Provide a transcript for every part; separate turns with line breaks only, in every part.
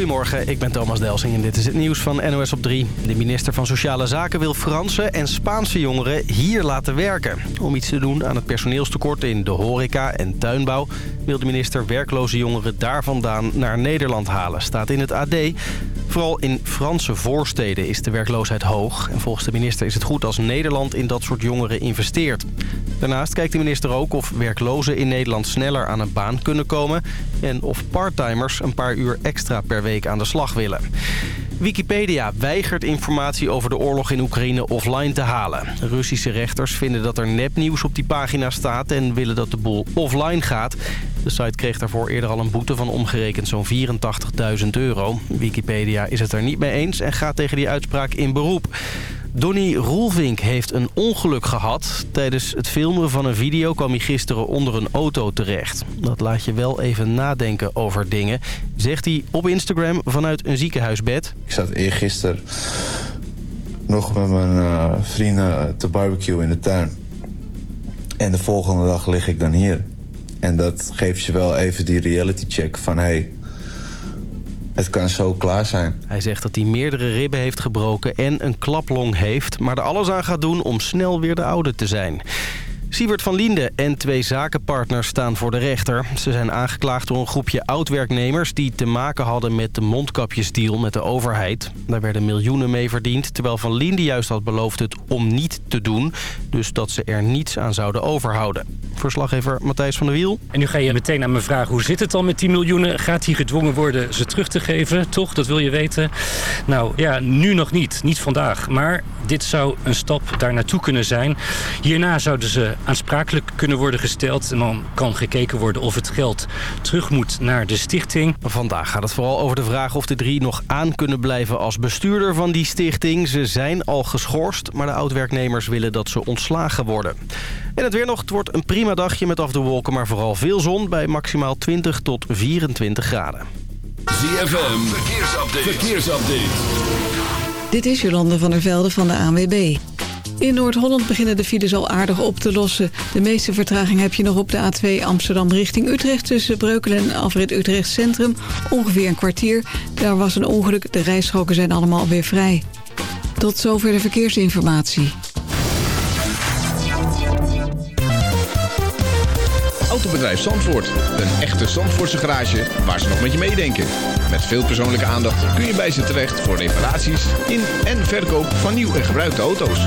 Goedemorgen, ik ben Thomas Delsing en dit is het nieuws van NOS op 3. De minister van Sociale Zaken wil Franse en Spaanse jongeren hier laten werken. Om iets te doen aan het personeelstekort in de horeca en tuinbouw... wil de minister werkloze jongeren daar vandaan naar Nederland halen, staat in het AD. Vooral in Franse voorsteden is de werkloosheid hoog. En volgens de minister is het goed als Nederland in dat soort jongeren investeert. Daarnaast kijkt de minister ook of werklozen in Nederland sneller aan een baan kunnen komen... en of parttimers een paar uur extra per week aan de slag willen. Wikipedia weigert informatie over de oorlog in Oekraïne offline te halen. Russische rechters vinden dat er nepnieuws op die pagina staat en willen dat de boel offline gaat. De site kreeg daarvoor eerder al een boete van omgerekend zo'n 84.000 euro. Wikipedia is het er niet mee eens en gaat tegen die uitspraak in beroep. Donny Roelvink heeft een ongeluk gehad. Tijdens het filmen van een video kwam hij gisteren onder een auto terecht. Dat laat je wel even nadenken over dingen, zegt hij op Instagram vanuit een ziekenhuisbed.
Ik zat eergisteren nog met mijn uh, vrienden te barbecue in de tuin. En de volgende dag lig ik dan hier. En dat geeft je wel even die reality check van... hey, het kan zo klaar zijn.
Hij zegt dat hij meerdere ribben heeft gebroken en een klaplong heeft... maar er alles aan gaat doen om snel weer de oude te zijn. Siewert van Liende en twee zakenpartners staan voor de rechter. Ze zijn aangeklaagd door een groepje oud-werknemers... die te maken hadden met de mondkapjesdeal met de overheid. Daar werden miljoenen mee verdiend... terwijl Van Liende juist had beloofd het om niet te doen. Dus dat ze er niets aan zouden overhouden. Verslaggever Matthijs van der Wiel.
En nu ga je meteen aan me vragen... hoe zit het dan met die miljoenen? Gaat hij gedwongen worden ze terug te geven? Toch? Dat wil je weten? Nou ja, nu nog niet. Niet vandaag. Maar dit zou een stap daar naartoe kunnen zijn. Hierna zouden ze aansprakelijk kunnen worden gesteld. En dan kan gekeken worden of het geld terug moet naar de stichting.
Vandaag gaat het vooral over de vraag of de drie nog aan kunnen blijven als bestuurder van die stichting. Ze zijn al geschorst, maar de oud-werknemers willen dat ze ontslagen worden. En het weer nog, het wordt een prima dagje met af de wolken, maar vooral veel zon bij maximaal 20 tot 24 graden.
ZFM, verkeersupdate. verkeersupdate.
Dit is Jolande van der Velde van de ANWB. In Noord-Holland beginnen de files al aardig op te lossen. De meeste vertraging heb je nog op de A2 Amsterdam richting Utrecht... tussen Breukelen en Alfred Utrecht Centrum. Ongeveer een kwartier. Daar was een ongeluk. De rijstroken zijn allemaal weer vrij. Tot zover de verkeersinformatie.
Autobedrijf Zandvoort. Een echte Zandvoortse garage waar ze nog met je meedenken. Met veel persoonlijke aandacht kun je bij ze terecht... voor reparaties in en verkoop van nieuw en gebruikte auto's.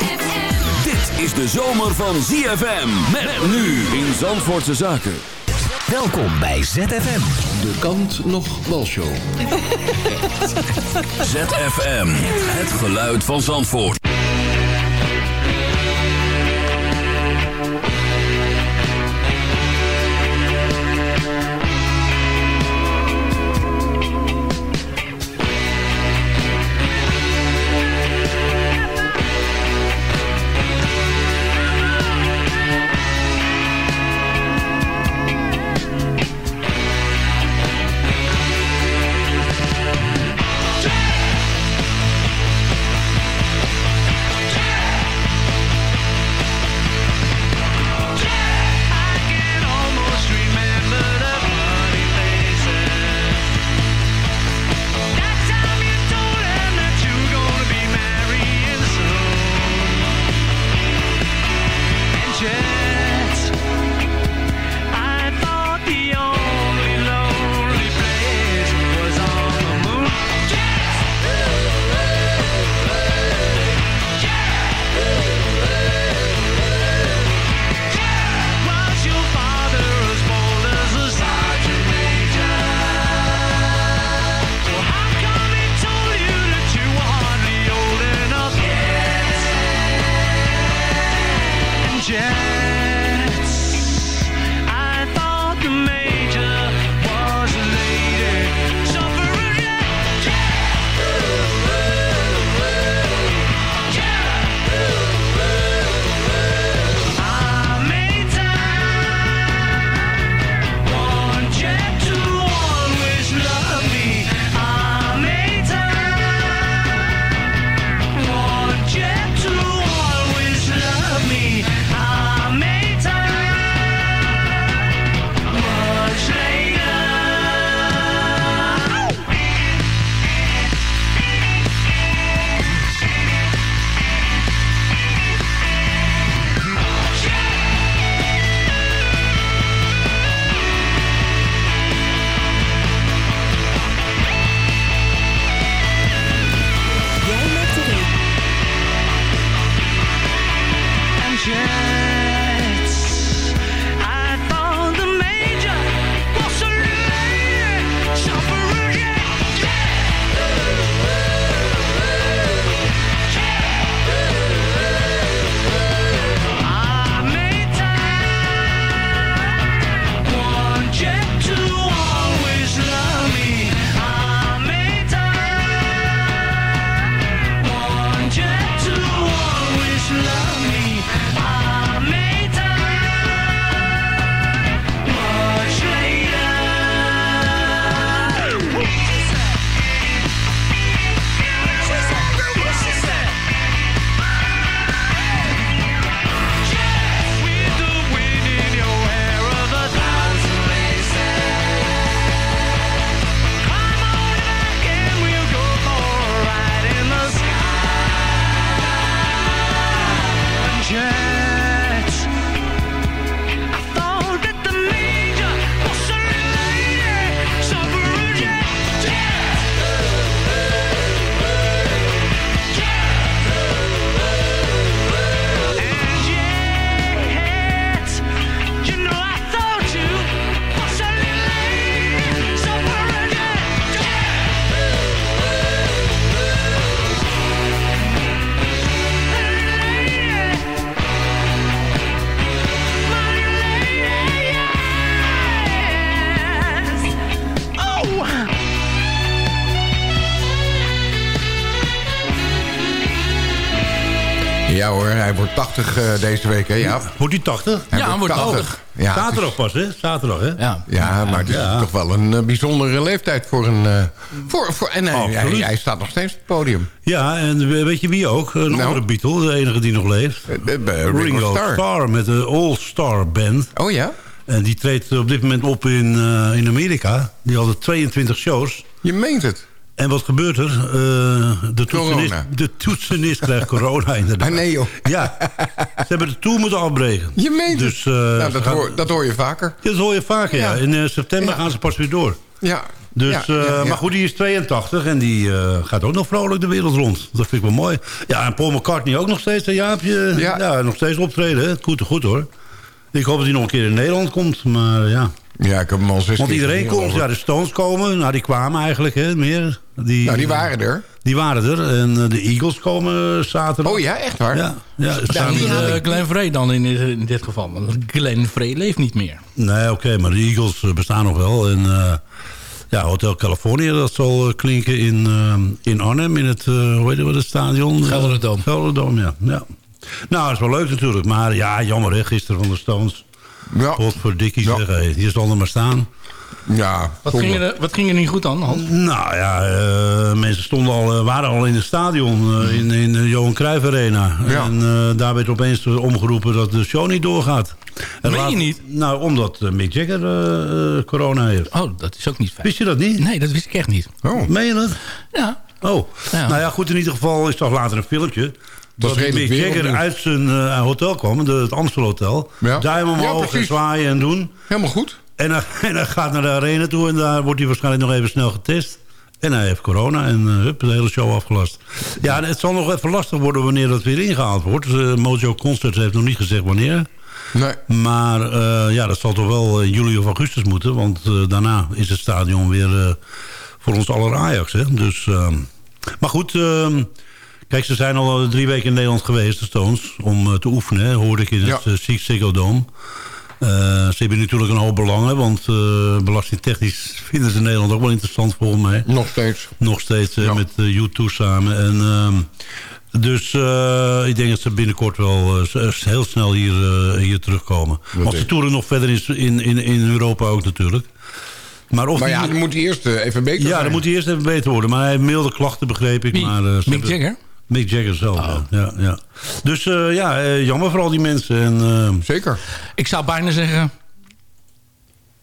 Dit is de zomer van ZFM. Met nu in Zandvoortse Zaken.
Welkom bij ZFM.
De kant nog walshow.
ZFM. Het geluid van Zandvoort.
Ja hoor, hij wordt 80 uh, deze week, hè Jaap?
Wordt hij 80?
Hij ja, hij wordt 80. 80.
Ja, Zaterdag is... pas, hè? Zaterdag, hè?
Ja, ja maar het is ja. toch wel een uh, bijzondere leeftijd voor een... Uh, voor, voor, en hij, hij, hij, staat nog steeds op het podium.
Ja, en weet je wie ook? Een nou. andere Beatle, de enige die nog leeft.
Ringo, Ringo Starr.
Starr met de All-Star Band.
Oh ja?
En die treedt op dit moment op in, in Amerika. Die hadden 22 shows.
Je meent het?
En wat gebeurt er? Uh, de, toetsenist, de toetsenist krijgt corona inderdaad.
Ah, nee joh.
Ja, ze hebben de tour moeten afbreken.
Je meent dus, uh, nou, dat, gaan... hoor, dat hoor je vaker.
Ja, dat hoor je vaker, ja. In uh, september ja. gaan ze pas weer door.
Ja.
Dus, Maar goed, die is 82 en die gaat ook nog vrolijk de wereld rond. Dat vind ik wel mooi. Ja, en Paul McCartney ook nog steeds, een Jaapje. Ja. ja, nog steeds optreden. Hè. Goed, goed hoor. Ik hoop dat hij nog een keer in Nederland komt, maar ja...
Ja, ik heb hem al zes
Want iedereen komt, ja, de Stones komen. Nou, die kwamen eigenlijk, hè, meer. Die,
nou, die waren er.
Die waren er. En uh, de Eagles komen zaterdag.
Oh ja, echt waar?
Ja. ja
staan niet uh, Glenn Frey dan in, in dit geval. Want Glenn Frey leeft niet meer.
Nee, oké, okay, maar de Eagles bestaan nog wel. En uh, ja, Hotel California, dat zal klinken in, in Arnhem. In het, hoe heet het, het stadion?
Gelderdoom.
Gelderdoom, ja. ja. Nou, dat is wel leuk natuurlijk. Maar ja, jammer hè, gisteren van de Stones. Ja. Voor dikkie ja. zeggen, hier zal er maar staan.
Ja,
wat, ging er, wat ging er niet goed dan, Hans?
Nou ja, uh, mensen stonden al, uh, waren al in het stadion, uh, in, in de Johan Cruijff Arena. Ja. En daar werd opeens omgeroepen dat de show niet doorgaat.
En Meen je niet?
Nou, omdat Mick Jagger corona heeft.
Oh, dat is ook niet fijn.
Wist je dat niet?
Nee, dat wist ik echt niet.
Oh. Meen je dat?
Ja.
Oh, ja. nou ja, goed, in ieder geval is toch later een filmpje dat Mick Jagger uit zijn uh, hotel kwam, de, het Amstel Hotel. Ja. Duim omhoog en zwaaien en doen.
Helemaal goed.
En hij, en hij, gaat naar de arena toe en daar wordt hij waarschijnlijk nog even snel getest. En hij heeft corona en uh, hup, de hele show afgelast. Ja, het zal nog even lastig worden wanneer dat weer ingehaald wordt. Uh, Mojo Concerts heeft nog niet gezegd wanneer.
Nee.
Maar uh, ja, dat zal toch wel juli of augustus moeten. Want daarna is het stadion weer voor ons aller Ajax. Hè? Dus, ehm, maar goed... Kijk, ze zijn al drie weken in Nederland geweest, de Stones, om uh, te oefenen. Hè, hoorde ik in het ja. Ziggo Dome. Uh, ze hebben natuurlijk een hoop belangen, want belastingtechnisch vinden ze Nederland ook wel interessant volgens mij.
Nog steeds.
Nog steeds ja. met U2 samen. En, ehm, dus ik denk dat ze binnenkort wel heel snel hier, hier terugkomen. Dat want ze toeren nog verder in, in, in Europa ook natuurlijk.
Maar, of maar ja, dan moet hij eerst even beter
Ja,
zijn.
dan moet hij eerst even beter worden. Maar hij heeft milde klachten, begreep ik.
Wie?
Maar,
Mick Jagger?
Mick Jagger zelf, oh. ja, ja. Dus uh, ja, uh, jammer voor al die mensen. En, uh,
Zeker.
Ik zou bijna zeggen...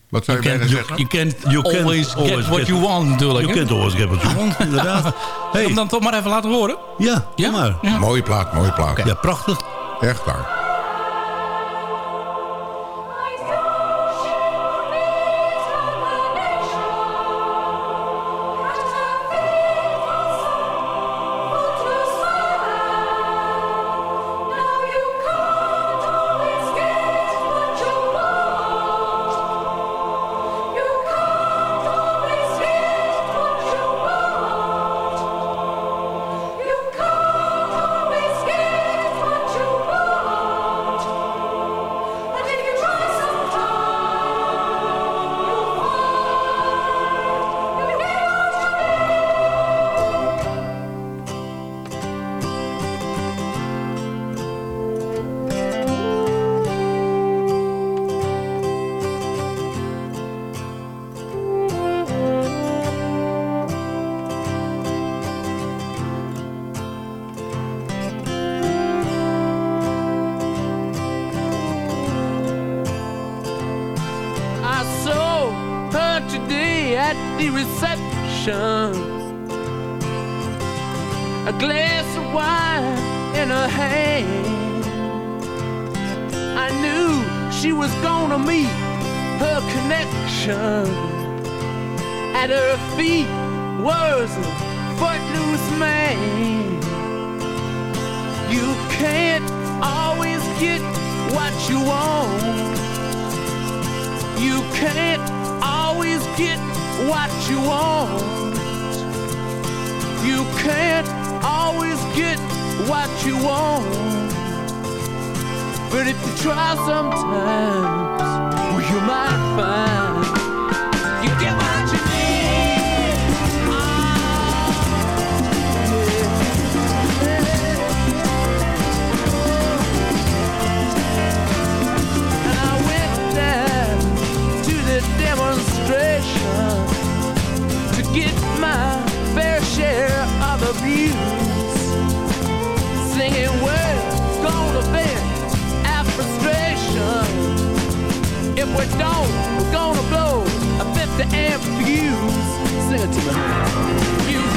Wat zou je,
je
bijna zeggen?
You can't you always, always get, what you want, natuurlijk.
You can't always get what you want, inderdaad.
Hey. hem dan toch maar even laten horen?
Ja, ja? maar.
Ja. Mooie plaat, mooie plaat.
Okay. Ja, prachtig.
Echt waar.
ocean. A glass of wine in her hand. I knew she was gonna meet her connection. At her feet was a footloose man. You can't always get what you want. You can't always get what you want can't always get what you want. But if you try sometimes, well, you might find. singing words gonna vent our frustration. If we don't, we're gonna blow a 50 amp fuse. Sing it
to me. You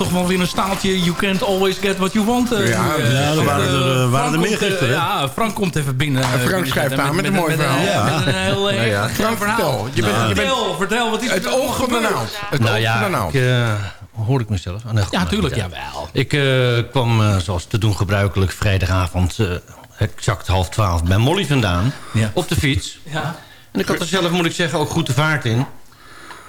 toch wel weer een staaltje... You can't always get what you want. Eh,
ja,
uh,
ja, eh, waren er, waren er meer gisteren.
ja, Frank komt even binnen.
Frank schrijft aan met, een mooi verhaal. ja.
met een heel
nou ja.
Verhaal.
Je bent, je
vertel, vertel, wat is
het oog nou van de naald. Het oog van de naald
hoor ik mezelf? Oh,
ja, tuurlijk,
ja.
jawel.
Ik kwam, zoals te doen gebruikelijk, vrijdagavond... Exact half twaalf bij Molly vandaan. Op de fiets.
Ja.
En ik had er zelf, moet ik zeggen, ook goed de vaart in.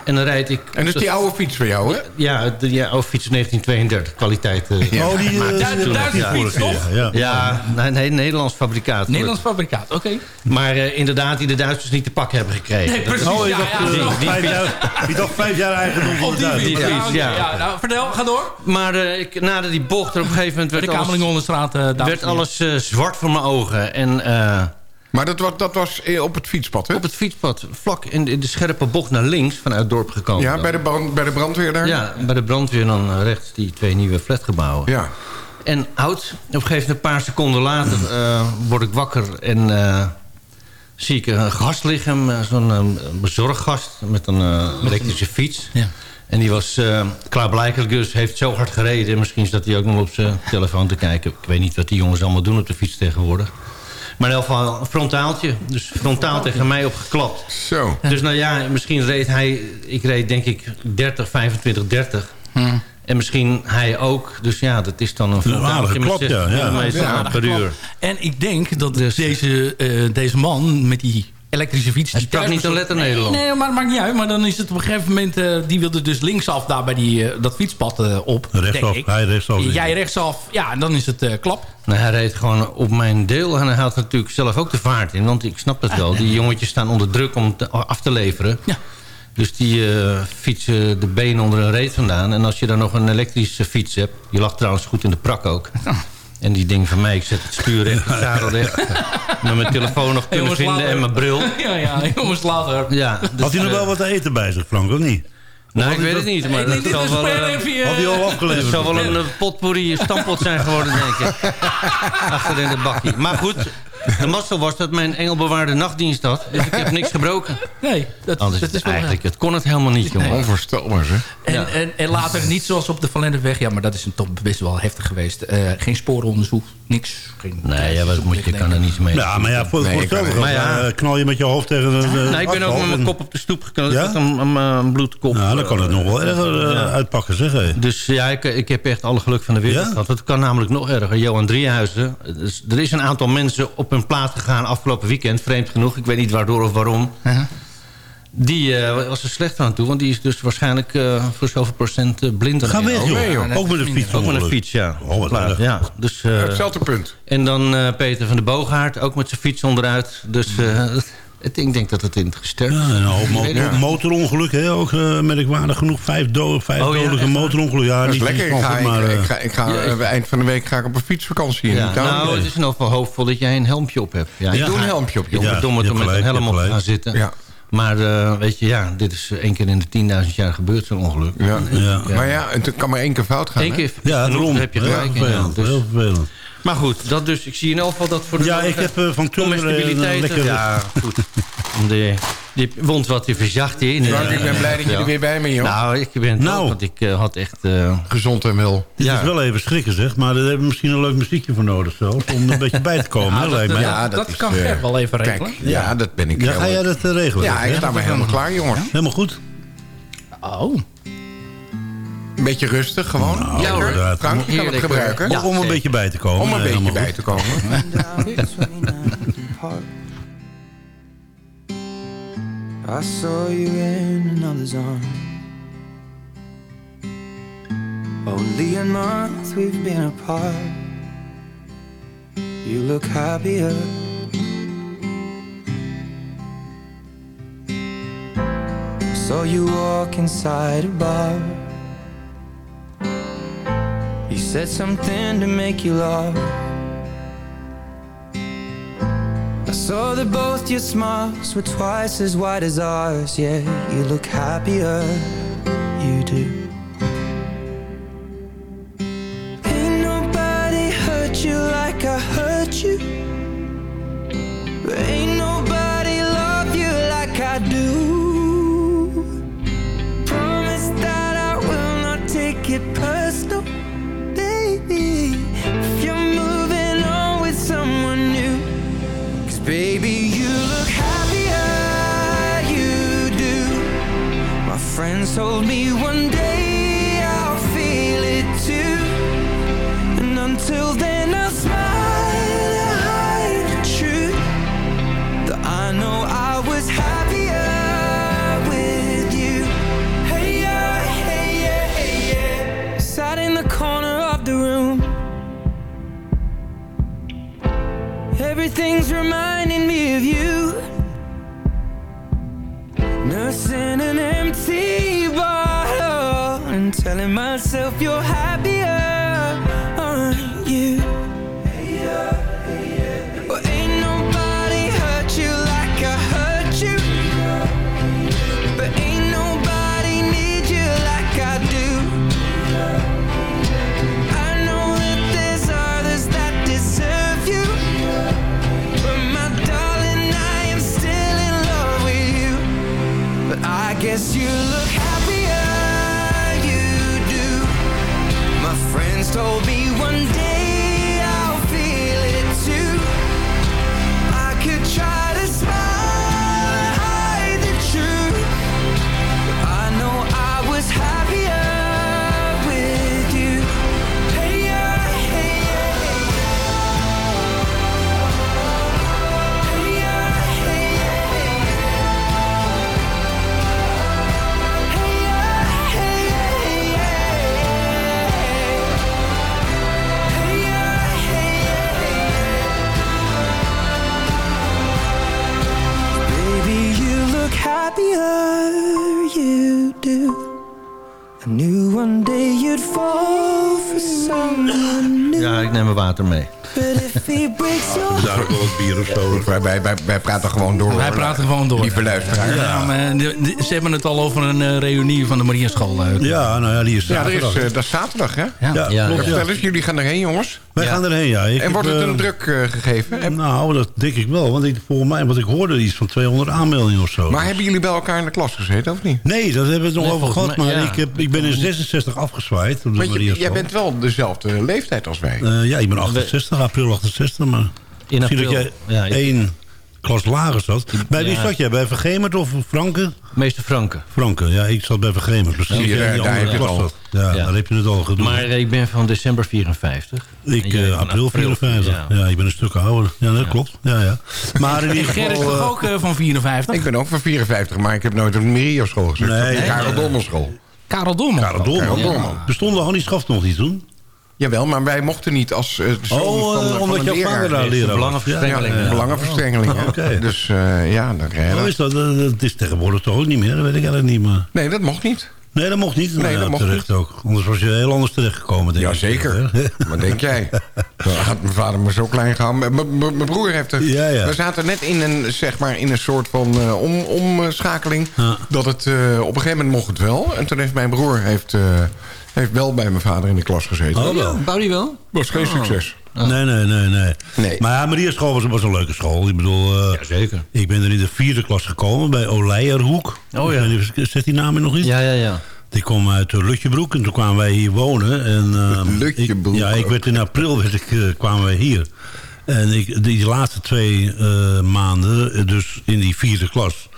En dan rijd ik...
En dat is die oude fiets van jou, hè?
Ja, de ja, oude fiets 1932, kwaliteit. eh,
Oh, die, eh, de Duitse
ja.
fiets, toch?
Ja,
Ja, nee, nee, Nederlands fabrikaat.
Nederlands fabrikaat, oké.
Maar eh, inderdaad, die de Duitsers niet te pakken hebben gekregen.
Nee, precies.
Oh,
Ja,
dacht,
ja,
eh, vijf
fiets.
jaar, je dacht vijf jaar eigendom van
Op
de
die
Duitsers.
fiets.
Die
Ja,
fiets,
ja.
ja.
nou, vertel, ga door.
Maar eh, ik, nadat die bocht er op een gegeven moment
De
werd alles,
Kamerlingonderstraat, uh,
werd alles eh, zwart voor mijn ogen. En eh,
Maar dat was, dat was eh, op het fietspad, hè?
op het fietspad, vlak in de, in de scherpe bocht naar links vanuit het dorp gekomen.
Ja, bij de, brand, bij de brandweer daar?
Ja, bij de brandweer dan rechts die twee nieuwe flatgebouwen.
Ja.
En oud, op een gegeven moment een paar seconden later eh, word ik wakker en eh, zie ik een gast liggen, zo'n eh, bezorggast met een elektrische fiets.
Ja.
En die was uh, klaarblijkelijk dus, heeft zo hard gereden. Misschien zat hij ook nog op zijn telefoon te kijken. Ik weet niet wat die jongens allemaal doen op de fiets tegenwoordig. Maar in elk geval een frontaaltje. Dus frontaal tegen mij opgeklapt.
Zo.
Dus nou ja, misschien reed hij... Ik reed denk ik 30, 25, 30. En misschien hij ook. Dus ja, dat is dan een
Een aardige klap,
60
ja, ja.
kilometer
Ja,
per uur.
En ik denk dat
Dus-
deze, eh, deze man met die elektrische fiets...
Hij
die
sprak niet een
was-
letter
nee,
Nederlands.
Nee, maar het maakt niet uit. Maar dan is het op een gegeven moment... eh, die wilde dus linksaf daar bij die, eh, dat fietspad eh, op.
Rechtsaf, hij rechtsaf.
Jij rechtsaf. Ja, en dan is het eh, klap.
Nou, hij reed gewoon op mijn deel. En hij had natuurlijk zelf ook de vaart in. Want ik snap het wel. Die jongetjes staan onder druk om het af te leveren.
Ja.
Dus die eh, fietsen de benen onder een reet vandaan. En als je dan nog een elektrische fiets hebt... die lag trouwens goed in de prak ook. En die ding van mij, ik zet het stuur recht, het zadel recht. Met mijn telefoon nog kunnen
Jongens,
vinden
later.
en mijn bril.
Ja, ja, jongens, later.
Ja, dus,
Had hij nog wel wat te eten bij zich, Frank, of niet?
Nou, ik weet het niet, maar
Ik
dat zal wel, eh,
even,
Had hij al
het zal wel een potpourri stampot zijn geworden, denk ik. Achter in de bakkie. Maar goed, de mazzel was dat mijn engelbewaarde nachtdienst had. Dus ik heb niks gebroken.
Nee, dat,
Anders
dat
is
wel...
eigenlijk, het kon het helemaal niet, jongen.
Onvoorstelbaar, zeg.
En,
Ja.
en, en later niet zoals op de Valenderweg. Ja, maar dat is een toch best wel heftig geweest. Eh, geen sporenonderzoek, niks. Geen
Nee, ja, wat moet je, kan er niets mee.
Ja, maar ja, voor,
Nee,
voor
Maar ja.
eh, knal je met je hoofd tegen een,
Nee, ik ben ook met mijn kop op de stoep geknald.
Ja?
Ik had een, een, een bloedkop.
Ja, dan kan het nog wel erger eh,
Ja.
uitpakken, zeg hé.
Dus ja, ik, ik heb echt alle geluk van de wereld
Ja?
gehad. Het kan namelijk nog erger. Johan Driehuizen. Dus er is een aantal mensen op hun plaat gegaan afgelopen weekend. Vreemd genoeg. Ik weet niet waardoor of waarom. Die eh, was er slecht aan toe. Want die is dus waarschijnlijk eh, voor zoveel procent eh, blind.
Ga weg, joh. Ook met een fiets.
Ook met een fiets, ja.
Oh,
Plaat, ja. Dus, eh,
Hetzelfde punt.
en dan eh, Peter van de Boogaard. Ook met zijn fiets onderuit. Dus eh, ik denk dat het in het gesterkt
Ja, een mo-
het
motorongeluk, hè, ook eh, merkwaardig genoeg. Vijf, do vijf
Oh, ja,
motorongelukken. Ja,
Dat is
niet
lekker. Ik ga,
maar...
ik,
eh,
ik ga, ik ga
Ja,
eh, eind van de week ga ik op een fietsvakantie in
Ja, nou, het is nog wel hoopvol dat jij een helmpje op hebt. Ja,
Ja.
ik
Doe een helmpje op,
Ik
jongen.
Ja,
ben dom
je
om met een helm op te gaan zitten.
Ja.
Maar eh, weet je, ja, dit is één keer in de 10.000 jaar gebeurd, zo'n ongeluk.
Ja.
Ja.
Maar ja, het kan maar één keer fout gaan.
Eén keer
ja, daarom.
daar heb je
Heel
gelijk. Ja.
vervelend,
Dus,
heel vervelend.
Maar goed, dat dus, ik zie in elk geval dat voor de
Ja, ik heb eh, van Tulmer eh, lekker...
Ja, goed. Om de, die wond wat te verzachten. in.
Frank, ik ben blij dat je er weer bij bent, joh.
Nou, ik ben het
Nou.
ook, want ik eh, had echt... eh,
Gezond en wel.
Dit
Ja.
is wel even schrikken, zeg. Maar daar hebben we misschien een leuk muziekje voor nodig zelfs. Om er een beetje bij te komen, hè,
dat,
lijkt mij.
ja, dat,
is,
kan
eh,
Gert wel even
Kijk,
regelen.
ja, dat ben ik
Ja, ga jij dat eh, regelen?
Ja, ik sta maar helemaal klaar, jongens.
Helemaal goed.
Oh.
Een beetje rustig, gewoon.
Nou, inderdaad.
Frank, je kan het
Heerlijk,
gebruiken.
hoor. Ja,
Om een beetje bij te komen.
Om een
Eh,
beetje
helemaal
bij
goed.
te komen.
I saw you in another's arms. Only a month we've been apart. You look happier. Saw you walk inside a bar. Said something to make you laugh. I saw that both your smiles were twice as wide as ours. Yeah, you look happier, you do. Told me
Water mee.
Daar ook wel wat bier of zo.
Wij, wij, wij, wij praten gewoon door.
Wij praten gewoon door.
Lieve luisteraar.
Ja, maar de- de- ze hebben het al over een eh, reunie van de Mariaschool. eh.
Ja, nou ja, die is
Ja, er is, eh, dat is zaterdag, hè?
Ja,
Ja,
klopt,
Vertel eens, jullie gaan erheen, jongens.
Wij gaan erheen, ja. Ik
en
heb,
wordt het
eh,
een druk eh, gegeven?
Nou, dat denk ik wel. Want ik, volgens mij, wat ik hoorde, iets van 200 aanmeldingen of zo.
maar hebben jullie bij elkaar in de klas gezeten, of niet?
Nee, dat hebben we het nog
Nee,
over gehad. Maar
ja.
ik, heb, ik ben in 66 afgezwaaid. Op de
Want jij bent wel dezelfde leeftijd als wij.
Eh, ja, ik ben 68, april 68. Maar
In
misschien dat jij
Ja, ik-
één klas lager zat. Bij wie
Ja.
zat jij? Bij Vergemert of Franken?
Meester Franken.
Franken, ja, ik zat bij Vergemert. Precies, jij
daar-
die
heb je het al.
Ja,
Ja.
daar heb je het al gedaan.
Maar ik ben van december 54.
Ik, eh, april 54.
Ja.
Ja. ik ben een stuk ouder. Ja, dat klopt. Ja, ja. Maar in
En
ieder
is toch
eh,
ook eh, van 54?
Ik ben ook van 54, maar ik heb nooit op een Maria-school gezeten.
Nee,
Nee, Karel
nee.
Dommelschool.
Karel Doorman.
Karel Dolman.
Karel
Ja. Bestond de Hannie Schaft nog niet toen?
Jawel, maar wij mochten niet als eh, zoon
Oh,
van,
eh,
van
omdat jouw
leraar.
vader daar leraar
belangenverstrengeling.
Ja,
Ja, belangenverstrengeling. hè.
Oké.
Dus eh, ja, dan krijg je
Oh,
dat.
is dat? Eh, Dat is tegenwoordig toch ook niet meer? Dat weet ik eigenlijk niet, maar...
Nee, dat mocht niet.
Nee, dat mocht niet.
Nee,
Nou ja,
dat mocht
terecht ook. Anders was je heel anders terechtgekomen, denk ik.
Jazeker. Wat denk jij? Dan had mijn vader me zo klein gehouden. Mijn broer heeft er...
Ja, ja.
We zaten net in een, zeg maar, in een soort van eh, om, omschakeling.
Ja.
Dat het, eh, op een gegeven moment mocht het wel. En toen heeft mijn broer heeft, eh, heeft wel bij mijn vader in de klas gezeten.
Oh, wel.
Bouw die wel?
was geen succes.
Nee, nee, nee, nee.
Nee.
Maar ja, Maria School was, was een leuke school. Ik bedoel, eh,
Jazeker.
ik ben er in de vierde klas gekomen bij Oleijerhoek.
Oh, ja.
Zet die naam er nog niet?
Ja, ja, ja.
Die kwam uit uh, Lutjebroek en toen kwamen wij hier wonen. En, ehm,
Lutjebroek
ik- Ja, ik werd in april werd ik, eh, kwamen wij hier. En ik, die laatste twee eh, maanden, eh, dus in die vierde klas...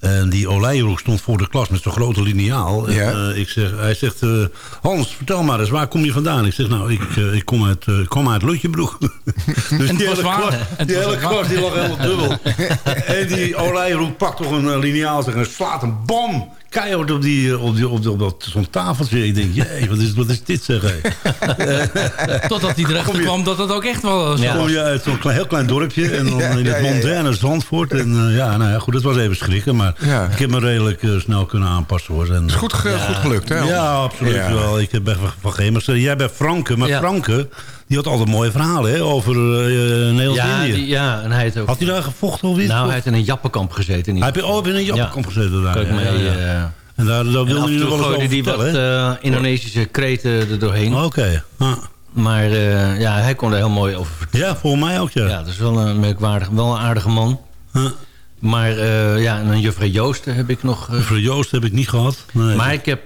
En die Oleijeroek stond voor de klas met zo'n grote liniaal.
Ja.
eh, ik zeg, hij zegt, eh, Hans, vertel maar eens, waar kom je vandaan? Ik zeg, nou, ik, eh, ik kom uit, ik kom uit Lutjebroek. dus die hele, klas, die hele klas die lag helemaal dubbel. en die Oleijeroek pakt toch een liniaal zeg, en slaat een bom keihard op, die, eh, op, die, op, die, op dat, zo'n tafeltje. Ik denk, jee, wat is, wat is dit zeg. hé.
Totdat hij erachter
je-
kwam dat het ook echt wel zo
Dan kom je uit zo'n klein, heel klein dorpje en dan
Ja,
in het
ja, ja, ja.
moderne Zandvoort. En eh, ja, nou ja, goed, het was even schrikken, maar
Ja.
ik heb me redelijk eh, snel kunnen aanpassen hoor. En,
is goed, ge- goed gelukt, hè?
ja, absoluut
Ja.
wel. Ik heb bij Van Gemers. Jij bij Franke, maar
Ja.
Franke, die had altijd mooie verhalen hè, over uh,
Ja,
Nederlands-Indië.
die- ja, en hij heeft ook...
Had hij daar gevochten of iets?
nou, hij heeft in een jappenkamp gezeten.
Hij heb je ook in een jappenkamp gezeten daar. Ja,
mee,
ja, ja.
eh,
En daar, daar wilde
en
nog wel eens
gooide
over
hij wat eh, Indonesische kreten er doorheen.
Oké. Ja.
Maar eh, ja, hij kon er heel mooi over vertellen.
ja, voor mij ook, ja.
Ja, dat is wel een merkwaardig, wel een aardige man.
Ja.
Maar eh, ja, en een juffrouw Joosten heb ik nog... eh,
Voor Joost heb ik niet gehad. Nee.
maar ik heb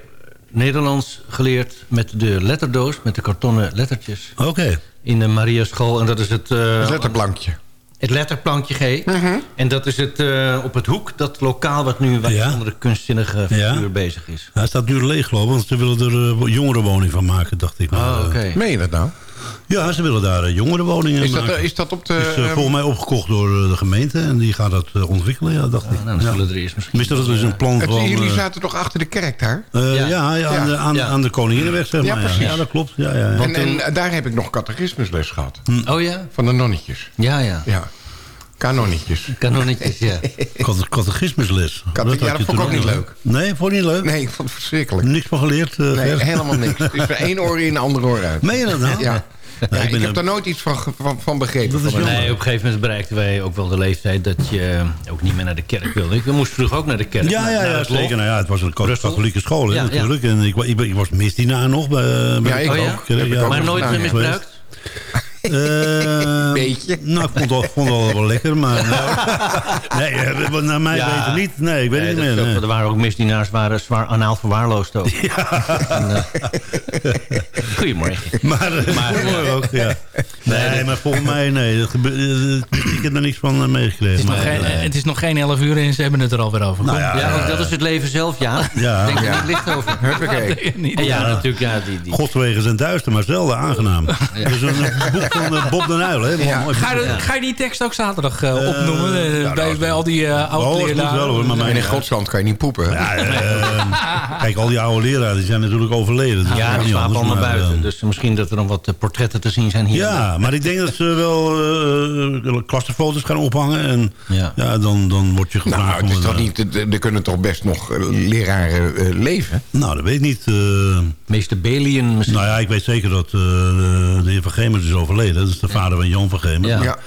Nederlands geleerd met de letterdoos, met de kartonnen lettertjes.
Oké.
In de Maria School. En dat is het... eh,
Het letterplankje.
Het letterplankje G.
Mhm.
En dat is het eh, op het hoek, dat lokaal wat nu
Ja.
onder de kunstzinnige
Ja.
figuur bezig is.
Hij staat nu leeg, geloof ik, want ze willen er uh, jongerenwoning van maken, dacht ik.
Oh, oké.
Meen je dat nou?
Ja, ze willen daar eh, jongerenwoningen
Is dat,
maken.
eh, is dat op de...
is eh,
ehm,
volgens mij opgekocht door de gemeente. En die gaat dat ontwikkelen, ja, dacht ik.
nou, dan zullen er eerst misschien...
Tenminste, dat is een plan van...
jullie zaten toch achter de kerk daar?
eh, ja,
Ja.
ja, aan, de, aan,
Ja.
aan de Koninginnenweg, zeg
Ja,
maar.
precies.
Ja, dat klopt. Ja, ja, ja.
En, en daar heb ik nog catechismusles gehad.
Oh ja?
Van de nonnetjes.
Ja, ja.
Ja. Kanonnetjes.
Kanonnetjes, ja.
Cate- Catechismusles.
Cate-
had
ja, dat vond ik ook niet leuk.
Nee, vond je niet leuk?
Nee, ik vond het verschrikkelijk.
Niks van geleerd?
Nee, helemaal niks. Het is van één oor in, de andere oor uit.
Meen je dat nou?
Ja. Ja,
ik
heb daar nooit iets van, van, van begrepen. Van
Nee, op een gegeven moment bereikten wij ook wel de leeftijd... dat je eh, ook niet meer naar de kerk wilde. Ik moest vroeger ook naar de kerk.
Ja, ja, ja zeker. Nou ja, het was een katholieke school, hè,
ja.
natuurlijk. En ik, wa- ik, was misdienaar nog bij, bij
Ja, ik ook.
kerk,
Maar nooit meer misbruikt?
Eh,
Beetje.
Nou, ik vond het, vond het wel, wel lekker, maar... Nou, nee, eh, naar mij
Ja.
weten niet. Nee, ik weet
Nee,
niet meer.
ook-
nee.
Er waren ook misdienaars waren zwaar anaal verwaarloosd ook. En, eh, Goedemorgen.
Maar, eh,
Maar,
maar ook, ja. Nee, maar volgens mij, nee. Dat gebeurt, eh, ik heb er niks van eh, meegekregen.
Het is, nog
maar,
geen,
eh,
het is nog geen 11 uur en ze hebben het er alweer over.
Nou ja,
Ja, ook dat is het leven zelf, ja.
Ja.
Denk er
Ja.
niet licht over.
Huppakee.
Ja, natuurlijk, ja, die... die
Godswegen zijn duister, maar zelden aangenaam. Dus een eh, boek van eh, Bob den Uyl, hè?
Ja.
Mooi boek.
Ga je, ga je die tekst ook zaterdag eh, opnoemen? eh,
ja,
bij,
nou,
bij al die oude leraren?
wel hoor, maar mijn,
in godsland kan je niet poepen.
ja, eh, kijk, al die oude leraren die zijn natuurlijk overleden. Dus
ja, die slapen allemaal buiten. Dus misschien dat er nog wat portretten te zien zijn hier.
Ja, maar ik denk dat ze wel eh klassenfoto's gaan ophangen. En
Ja.
ja, dan, dan word je gevraagd
Nou, het is toch niet, er- kunnen toch best nog leraren eh, leven?
Nou, dat weet ik niet. eh.
Meester Belien misschien.
nou ja, ik weet zeker dat eh, de heer Van Gemert is overleden. Dat is de vader van Jan van Gemert.
Ja.
Maar,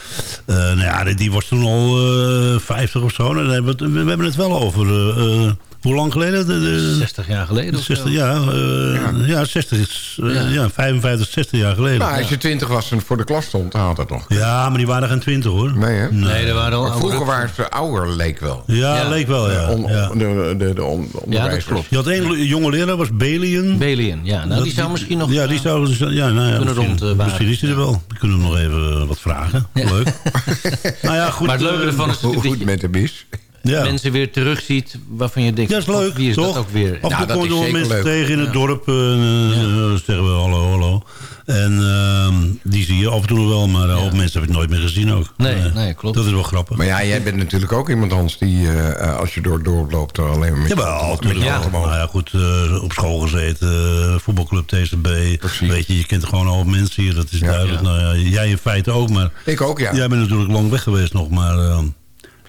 eh, nou ja, die- die was toen al eh 50 of zo. Nou, dan hebben we, het, we hebben het wel over... eh, eh, hoe lang geleden? De, de-
60 jaar geleden
60,
zo.
ja, eh, ja. 60 is, eh,
Ja.
ja. 55, 60 jaar geleden.
Nou, als je twintig was en voor de klas stond, dan had dat nog.
Ja, maar die waren geen 20 hoor.
Nee, hè?
Nee, er waren al
Maar vroeger waren ze ouder, leek wel.
Ja,
Ja.
leek wel, ja.
On-
ja.
De, de, de, on- onderwijzers.
klopt.
Je had één jonge leraar, was Belien.
Belien, ja. Nou, die zou misschien nog...
Ja, die zou... Ja, nou ja,
kunnen
misschien,
rond, eh,
misschien is hij er wel. We kunnen nog even eh, wat vragen. Leuk. nou ja, goed.
Maar het leuke
eh,
ervan is
goed met de bis.
Ja.
mensen weer terugziet waarvan je denkt...
Ja, is leuk,
oh, wie is
toch?
dat ook weer?
Af en
Ja,
toe
dat
komen
is
er mensen
leuk.
tegen in het dorp. eh, eh, dan zeggen we hallo, hallo. En ehm, die zie je af en toe wel, maar een hoop mensen heb ik nooit meer gezien ook.
Nee,
Eh,
nee, klopt.
Dat is wel grappig.
Maar ja, jij bent natuurlijk ook iemand, Hans, die eh, eh, als je door het dorp loopt... er alleen maar met
wel.
handen omhoog.
Nou ja, goed, eh, op school gezeten, eh, voetbalclub TCB.
Precies.
Weet je, je kent gewoon al mensen hier, dat is
Ja,
duidelijk.
ja.
Nou ja, jij in feite ook, maar
Ik ook, ja.
jij bent natuurlijk lang weg geweest nog. Maar, eh,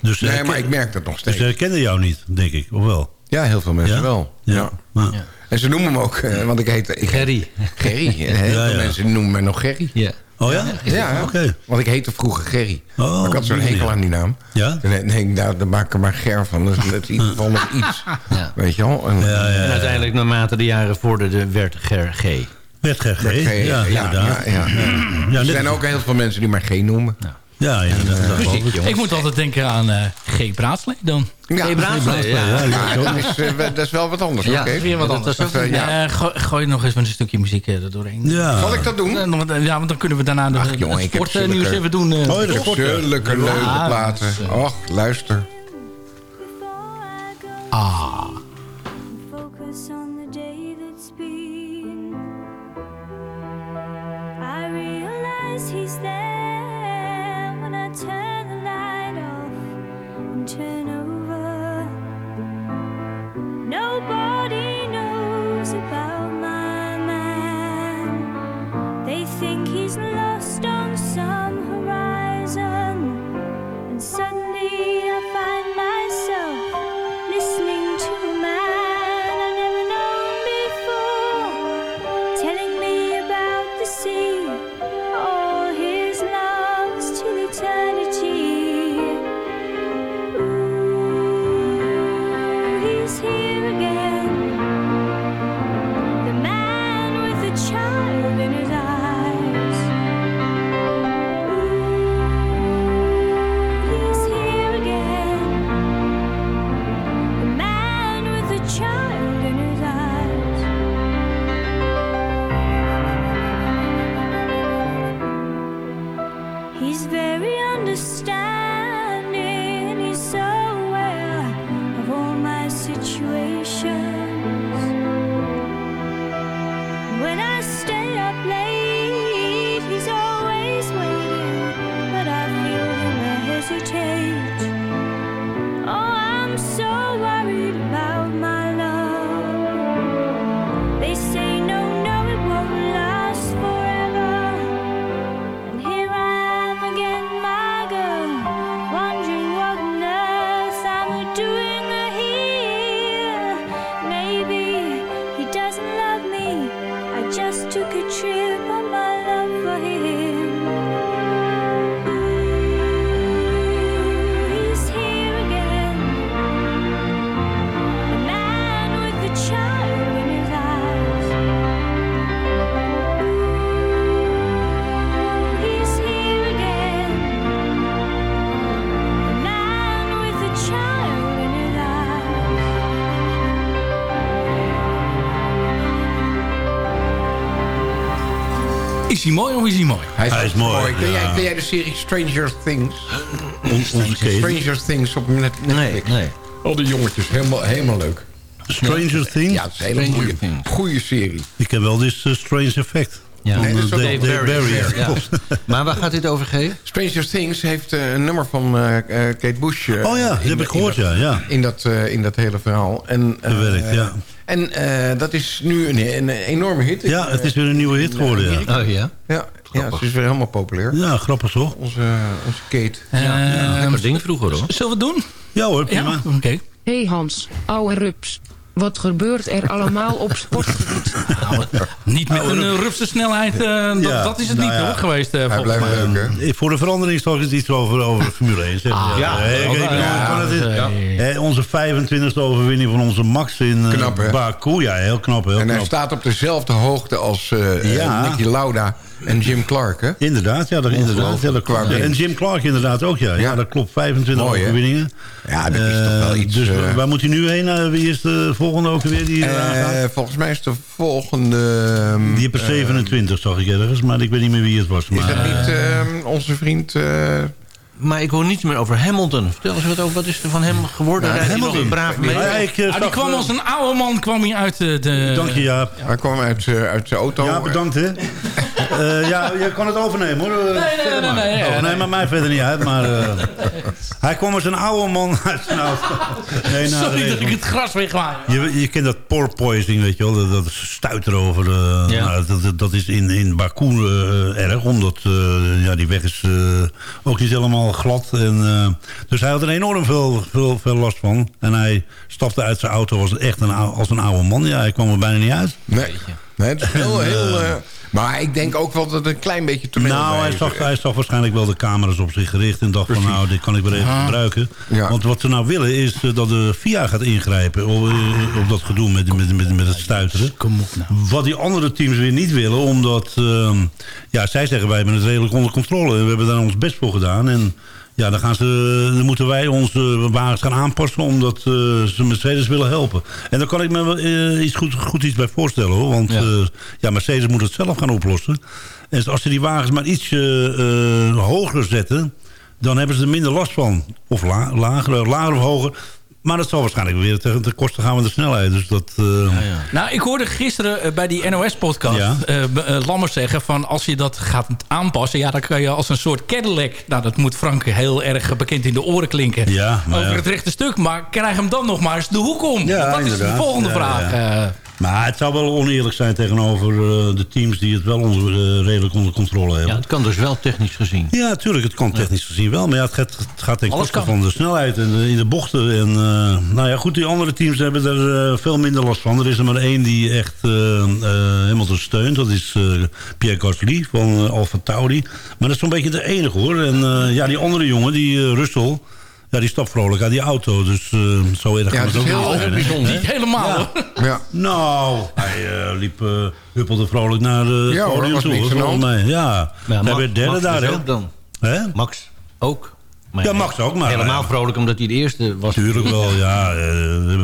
dus,
nee, maar ik merk dat nog
dus
steeds.
ze herkennen jou niet, denk ik, of wel?
Ja, heel veel mensen
Ja?
wel.
Ja.
Ja.
Ja.
Ja.
En ze noemen me ook, eh, want ik heet... Ik,
Gerry.
Gerry. En heel
Ja,
veel
ja.
mensen noemen me nog Gerry.
Ja.
Oh ja?
Ja,
Oké.
want ik heette vroeger Gerry.
Oh,
maar ik had zo'n hekel aan die naam.
Ja?
Denk ik, nou, dan maak ik er maar Ger van. Dat is, dat is in ieder geval nog iets.
Ja.
Weet je wel? En,
Ja, ja,
En uiteindelijk, naarmate de jaren vorderden, werd Ger G.
Werd.
Met G,
Ja,
ja,
inderdaad.
ja, ja.
Ja,
er zijn ook heel veel mensen die maar G noemen.
Ja, inderdaad. dat geloof ik.
Ik moet altijd denken aan eh G. Braadslee dan.
Ja,
G. Braadslee, ja.
Ja,
Ja, dat, is, eh, dat is wel wat anders.
Ja, weer wat anders.
Of, eh, ja.
Gooi, gooi nog eens met een stukje muziek eh, er doorheen.
Ja.
Zal ik dat doen?
Ja, want dan kunnen we daarna de, het sportnieuws even doen. eh.
Oh, ja, de
Ik heb
sport, ja.
zulke leuke
Ja,
platen. Och, luister.
Ah.
And
Is hij mooi of is hij mooi?
Hij is, mooi. Ken,
ja.
jij, ken jij de serie Stranger Things? Stranger Things op net Netflix.
Nee, nee.
Al die jongetjes, helemaal, helemaal leuk.
Stranger Things?
Ja, het is een hele goede serie.
Ik heb wel dit eh, Strange Effect.
Ja.
Nee, dat is ook
Dave, Dave
Barry,
Barry.
ja.
klopt.
Maar waar gaat dit over geven?
Stranger Things heeft eh, een nummer van eh, eh, Kate Bush.
Oh ja,
in
heb ik gehoord,
in dat-
ja. ja.
In dat, eh, in dat hele verhaal. En, eh,
Bewerkt, ja.
En eh, dat is nu een, een enorme hit.
Ja, het is weer een nieuwe hit geworden, ja.
Oh ja?
Ja, ja, ze is weer helemaal populair.
Ja, grappig toch?
Onze, onze Kate.
Eh,
Lekker ding vroeger hoor.
Zullen we het doen?
Ja hoor, prima.
Ja, oké.
Hé hey Hans, ouwe rups. Wat gebeurt er allemaal op sportgebied?
Nou, niet met een uh, rupse snelheid. eh, dat,
Ja,
dat is het
nou
niet
ja.
hoor, geweest. eh,
Hij blijft leuk, hè?
Voor de verandering ik eens iets over, over Formule 1 zeggen.
Ah, ja.
Het- onze 25e overwinning van onze Max in eh,
Knap?
Baku. Ja, heel knap. Heel
En hij staat op dezelfde hoogte als eh
Ja.
eh, Nicky Lauda en Jim Clark, hè?
Inderdaad, ja, dat, inderdaad, ja, dat klopt. Ja, En. Jim Clark inderdaad ook, ja. Ja,
Ja.
dat klopt, 25
Mooi, hè?
overwinningen.
Ja, dat is toch wel
Eh,
iets...
Dus
eh,
waar moet hij nu heen? Eh, wie is de volgende ook weer die
volgens mij is de volgende... ehm,
Die er 27, zag ik ergens, maar ik weet niet meer wie het was.
Is
Maar,
dat niet ehm, onze vriend... eh,
Maar ik hoor niets meer over Hamilton. Vertel eens wat over. Wat is er van hem geworden?
Nou,
hij nog
Hamilton.
een braaf mee?
Ja, ik, eh,
Ah, die
zag,
kwam
eh,
als een oude man kwam hij uit de... de
Dank je, Jaap.
hij kwam uit, eh, uit zijn auto.
Ja, bedankt hè. Eh, ja, je kan het overnemen hoor. Eh,
nee, nee, nee,
Oh,
nee.
nee, maar mij verder niet uit. Maar eh, hij kwam als een oude man uit zijn auto. Nee, nou,
Sorry
de
dat ik het gras wegwaai.
Je, je kent dat porpoising, weet je wel. Dat, dat stuit erover. eh,
Ja.
nou, dat, dat- is in, in Baku eh, erg. Omdat eh, ja, die weg is eh, ook niet helemaal glad. En, eh, dus hij had er enorm veel, veel, veel last van. En hij stapte uit zijn auto als, echt een, als een oude man. Ja, hij kwam er bijna niet uit.
Nee, nee het is heel... heel eh, maar ik denk ook wel dat het een klein beetje toneel
Nou, hij
is.
zag, hij zag waarschijnlijk wel de camera's op zich gericht... en dacht van, nou, dit kan ik wel even gebruiken.
Ja.
Want wat ze nou willen is eh, dat de FIA gaat ingrijpen... op, eh, op dat gedoe met, met, met, met het stuiteren.
Kom op nou.
Wat die andere teams weer niet willen, omdat... ehm, ja, zij zeggen, wij hebben het redelijk onder controle. En we hebben daar ons best voor gedaan. En ja, dan, gaan ze, dan moeten wij onze wagens gaan aanpassen... omdat eh, ze Mercedes willen helpen. En daar kan ik me wel, eh, iets goed, goed iets bij voorstellen, hoor. Want
Ja.
ja. ja, Mercedes moet het zelf gaan oplossen. En als ze die wagens maar iets eh, eh, hoger zetten... dan hebben ze er minder last van. Of la, lager, lager of hoger... Maar dat zal waarschijnlijk weer ten, ten koste gaan van de snelheid. Dus dat... eh,
Nou, ik hoorde gisteren eh, bij die NOS-podcast
Ja.
Lammers zeggen van als je dat gaat aanpassen, ja, dan kan je als een soort Cadillac, nou dat moet Frank heel erg bekend in de oren klinken,
Ja,
over
ja.
het rechte stuk. Maar krijg hem dan nog maar eens de hoek om.
Ja,
dat is de volgende
Ja,
vraag.
Maar het zou wel oneerlijk zijn tegenover eh, de teams die het wel onder, eh, redelijk onder controle hebben.
Ja, het kan dus wel technisch gezien.
Ja, tuurlijk, het kan technisch gezien wel. Maar ja, het gaat, het gaat ten koste van de snelheid en de, in de bochten. En, eh, nou ja, goed, die andere teams hebben er veel minder last van. Er is er maar één die echt eh, Hamilton steunt. Dat is Pierre Gasly van Alfa Tauri. Maar dat is zo'n beetje de enige hoor. En ja, die andere jongen, die Russell... Ja, die stapt vrolijk uit die auto. Dus eh, zo erg
Ja,
kan
het
het
is
ook
heel
niet zijn.
helemaal.
Ja.
hoor.
Ja.
Nou, hij eh, liep, eh, huppelde vrolijk naar de
Ja,
podium
was
toe.
aan
volgens mij. Ja,
Ja,
hij werd derde
Max
daar, hè?
ook dan.
Hè?
Max ook. Maar
Ja, Max ook, maar-
Helemaal vrolijk omdat hij de eerste was.
Tuurlijk wel, ja.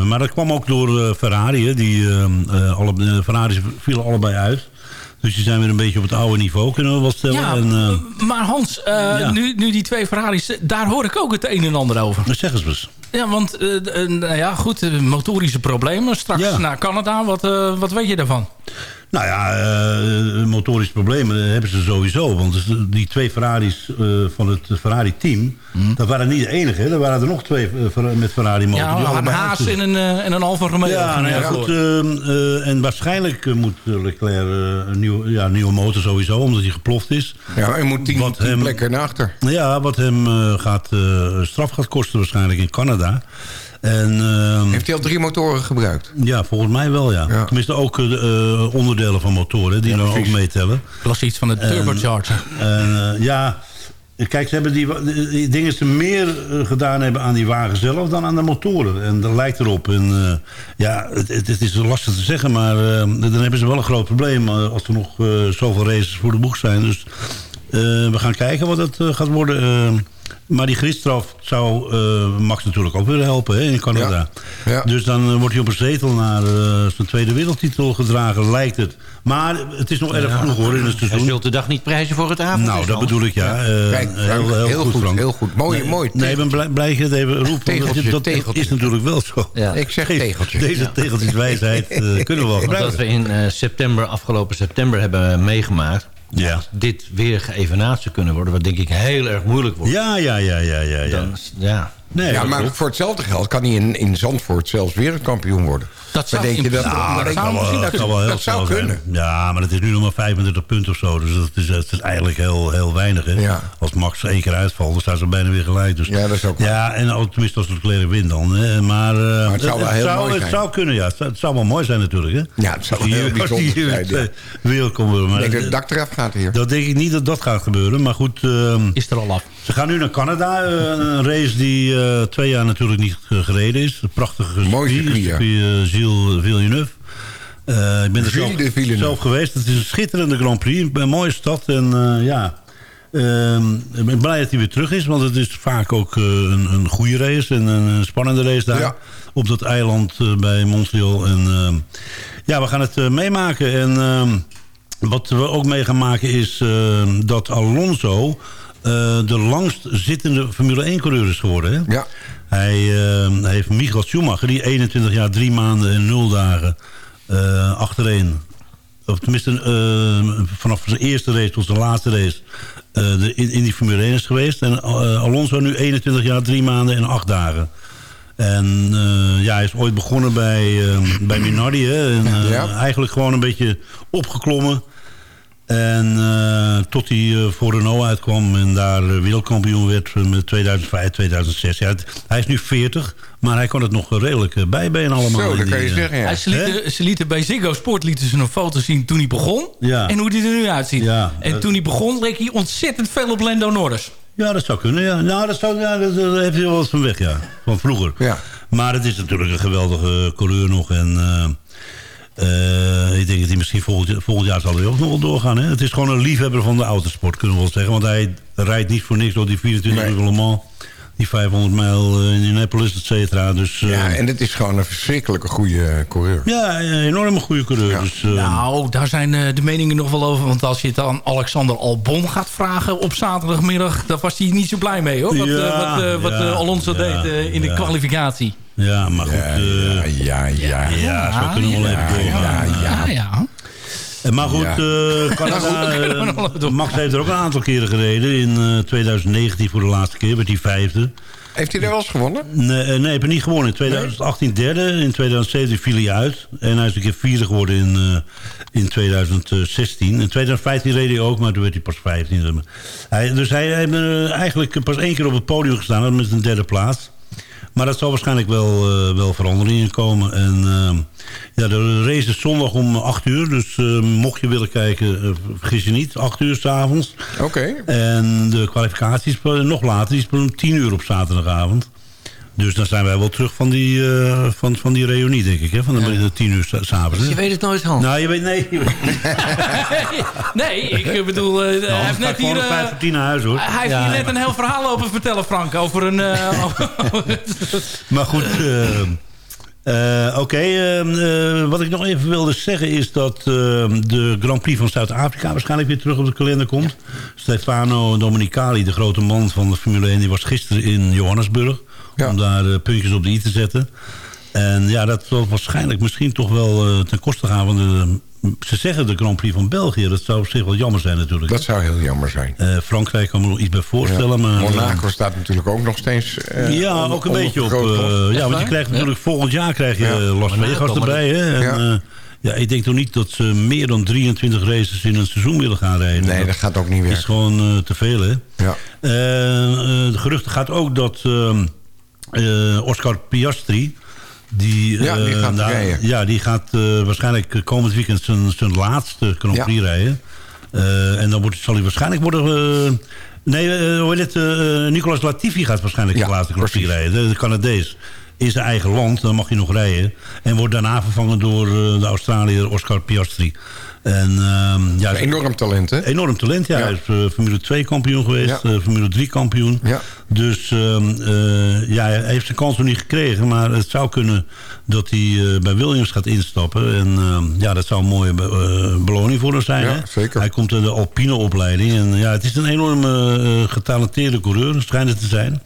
maar dat kwam ook door Ferrari. Hè. Die, eh, eh, alle, de Ferraris vielen allebei uit. Dus die zijn weer een beetje op het oude niveau, kunnen we wel stellen.
Ja,
en, eh,
maar Hans, eh,
Ja.
nu, nu die twee Ferraris, eh, daar hoor ik ook het een en ander over.
dat zeggen ze eens.
Ja, want eh, nou ja, goed, motorische problemen. Straks
Ja.
naar Canada, wat, wat weet je daarvan?
Nou ja, eh, motorische problemen eh, hebben ze sowieso. Want dus die twee Ferraris eh, van het Ferrari-team... dat waren niet de enige. Hè. Er waren er nog twee met Ferrari-motoren.
Ja,
die
een Haas en een, eh, en een Alfa Romeo.
Ja, nou ja, goed. ehm, eh, en waarschijnlijk moet Leclerc een nieuwe, ja, nieuwe motor sowieso, omdat hij geploft is.
Ja, hij moet tien,
Wat
tien
hem-
plekken naar achter.
Ja, wat hem eh, gaat, eh, straf gaat kosten waarschijnlijk in Canada. En, ehm,
Heeft hij al drie motoren gebruikt?
ja, volgens mij wel, ja.
Ja.
Tenminste ook eh, eh, onderdelen van motoren, die nou ook meetellen.
Las iets van de turbocharger.
En, eh, ja, kijk, ze hebben die, dingen ze meer gedaan hebben aan die wagen zelf dan aan de motoren. En dat lijkt erop. En, eh, ja, het, het, is lastig te zeggen, maar eh, dan hebben ze wel een groot probleem als er nog zoveel races voor de boeg zijn. Dus eh, we gaan kijken wat het gaat worden. Maar die gridstraf zou eh, Max natuurlijk ook weer helpen hè, in Canada.
Ja. Ja.
Dus dan eh, wordt hij op een zetel naar eh, zijn tweede wereldtitel gedragen, lijkt het. Maar het is nog erg
Ja.
vroeg hoor in het
Hij
seizoen.
zult de dag niet prijzen voor het avond.
Nou, dat bedoel ik, ja. Eh,
Kijk, Frank, heel goed,
Frank.
heel goed. Mooi,
nee,
mooi.
Nee, ik ben blij, blij dat je het even roept.
Tegeltje,
dat, dat
tegeltje.
is natuurlijk wel zo.
Ja.
Ik zeg tegeltje.
Deze tegeltjeswijsheid kunnen we wel
dat we in eh, september, afgelopen september hebben meegemaakt...
Ja.
als dit weer geëvenaard zou kunnen worden... wat denk ik heel erg moeilijk wordt.
Ja, ja, ja, ja, ja. ja.
Dan, ja.
Nee,
ja, maar voor hetzelfde geld kan hij in, in Zandvoort zelfs wereldkampioen worden.
Dat zou
denk je dat,
Nou, dat kan wel,
dat,
dat kan wel heel
dat zou
snel zijn.
kunnen.
Ja, maar het is nu nog maar 35 punten of zo. Dus dat is, dat is eigenlijk heel, heel weinig. Hè?
Ja.
Als Max één keer uitvalt, dan staan ze bijna weer gelijk. Dus,
Ja, dat is ook.
Ja, en al- tenminste als het Leclerc wint dan. Hè? Maar, eh,
het zou wel heel
zou,
mooi
het
zijn.
zou kunnen, ja. Het zou, het zou wel mooi zijn natuurlijk. Hè?
Ja, het zou
Als
wel heel
als
bijzonder
hier
zijn,
het, eh, wereldkampioen.
Ik denk dat het dak eraf gaat hier.
dat denk ik niet dat dat gaat gebeuren. Maar goed, ehm,
Is er al af.
ze gaan nu naar Canada. eh, een race die eh, twee jaar natuurlijk niet eh, gereden is. Een prachtige
Mooi circuit, ja.
eh, Gilles Villeneuve. Ik ben er zelf, zelf geweest. Het is een schitterende Grand Prix. Een mooie stad. En ja, ehm, ik ben blij dat hij weer terug is. Want het is vaak ook een, een goede race. En een spannende race daar.
Ja.
Op dat eiland bij Montreal. En ehm, ja, we gaan het meemaken. En ehm, wat we ook mee gaan maken is dat Alonso... eh, de langst zittende Formule 1-coureur is geworden. Hè?
Ja.
Hij eh, heeft Michael Schumacher, die 21 jaar, 3 maanden en 0 dagen eh, achtereen... of tenminste vanaf zijn eerste race tot zijn laatste race... de, in, in die Formule 1 is geweest. En Alonso nu 21 jaar, 3 maanden en 8 dagen. En ja, hij is ooit begonnen bij, bij Minardi. Hè, en,
Ja.
Eigenlijk gewoon een beetje opgeklommen. En eh, tot hij eh, voor Renault uitkwam en daar eh, wereldkampioen werd met 2005, 2006. Ja, het- hij is nu 40, maar hij kon het nog redelijk bijbenen allemaal.
Zo, dat kan je zeggen, ja.
Hij- Ze lieten, ze lieten bij Ziggo Sport lieten ze een foto zien toen hij begon.
Ja.
En hoe hij er nu uitziet.
Ja,
en
dat-
toen hij begon leek hij ontzettend veel op Lando Norris.
Ja, dat zou kunnen. Ja. Nou, dat, zou, ja, dat, dat heeft hij wel eens van weg, ja. Van vroeger.
Ja.
Maar het is natuurlijk een geweldige coureur nog. En eh, eh, ik denk dat hij misschien volgend, volgend jaar zal hij ook nog wel doorgaan. Hè? Het is gewoon een liefhebber van de autosport, kunnen we wel zeggen. Want hij rijdt niet voor niks door die 24 uur
Nee.
Le Mans. Die 500 mijl eh, in Indianapolis, et cetera. Dus, eh,
Ja, en het is gewoon een verschrikkelijke goede eh, coureur.
ja, een enorme goede coureur.
Ja.
Dus, eh,
Nou, daar zijn eh, de meningen nog wel over. Want als je het aan Alexander Albon gaat vragen op zaterdagmiddag... dan was hij niet zo blij mee, hoor. Wat,
Ja,
eh, wat, eh, wat
ja,
eh, Alonso
ja,
deed eh, in de kwalificatie.
Ja, maar goed.
Ja,
eh,
ja, ja, ja.
ja, zo kunnen we wel even doorgaan.
Ja, ja.
Eh, Maar goed,
Ja.
eh, Canada, eh, Max heeft er ook een aantal keren gereden. In eh, 2019 voor de laatste keer, werd hij vijfde.
Heeft hij er wel eens gewonnen?
Nee, eh, nee, hij heeft er niet gewonnen. In 2018 derde, in 2017 viel hij uit. En hij is een keer vierde geworden in, eh, in 2016. In 2015 reed hij ook, maar toen werd hij pas 15. Hij, dus hij heeft eh, eigenlijk pas één keer op het podium gestaan, dat met een derde plaats. Maar dat zal waarschijnlijk wel, eh, wel verandering in komen. En eh, ja, de race is zondag om 8 uur. Dus eh, mocht je willen kijken, eh, vergis je niet. 8 uur s'avonds.
Oké.
En de kwalificatie is pas- nog later. Die is om 10 uur op zaterdagavond. Dus dan zijn wij wel terug van die, eh, van, van die reunie, denk ik. Hè? Van de, 10 uur s- s'avonds. hè?
Je weet het nooit, Hans.
Nou, je weet... Nee, je weet,
nee, ik bedoel... eh, hij heeft net hier...
gewoon om
eh,
5 voor 10 naar huis, hoor.
hij heeft
Ja.
hier net een heel verhaal over vertellen, Frank. Over een... eh,
Maar goed, eh, eh, oké. eh, eh, wat ik nog even wilde zeggen is dat eh, de Grand Prix van Zuid-Afrika waarschijnlijk weer terug op de kalender komt. Stefano Domenicali, de grote man van de Formule 1, die was gisteren in Johannesburg.
Ja.
Om daar eh, puntjes op de i te zetten. En ja, dat zal waarschijnlijk misschien toch wel eh, ten koste gaan van de... Ze zeggen de Grand Prix van België. Dat zou op zich wel jammer zijn natuurlijk.
Dat zou heel jammer zijn.
Eh, Frankrijk kan me nog iets bij voorstellen. Maar,
Monaco staat natuurlijk ook nog steeds... eh,
ja, ook een beetje op. eh, ja, want je krijgt natuurlijk volgend jaar krijg je
Ja.
eh, Las Vegas erbij. Hè? En,
Ja.
eh, ja, ik denk toch niet dat ze meer dan 23 races in een seizoen willen gaan rijden.
Nee, dat gaat ook niet
is
werken.
gewoon eh, te veel, hè?
Ja.
Eh, eh, de geruchten gaat ook dat ehm, eh, Oscar Piastri... Die,
Ja, die
eh,
gaat
nou,
rijden.
Ja, die gaat eh, waarschijnlijk komend weekend zijn, zijn laatste Grand
Ja.
Prix rijden. Eh, en dan wordt, zal hij waarschijnlijk worden... eh, nee, eh, hoe heet het? eh, Nicolas Latifi gaat waarschijnlijk
Ja,
de laatste Grand Prix rijden. De, de Canadees. In zijn eigen land, dan mag hij nog rijden. En wordt daarna vervangen door eh, de Australiër Oscar Piastri. En, ehm, ja,
enorm talent, hè?
Enorm talent, ja.
Ja.
Hij is eh, Formule 2 kampioen geweest,
Ja.
eh, Formule 3 kampioen.
Ja.
Dus ehm, eh, ja, hij heeft zijn kans nog niet gekregen. Maar het zou kunnen dat hij bij Williams gaat instappen. En ehm, ja, dat zou een mooie be- beloning voor hem zijn.
Ja,
hè?
zeker.
Hij komt in de Alpine opleiding. En ja, het is een enorme eh, getalenteerde coureur, schijnt het te zijn.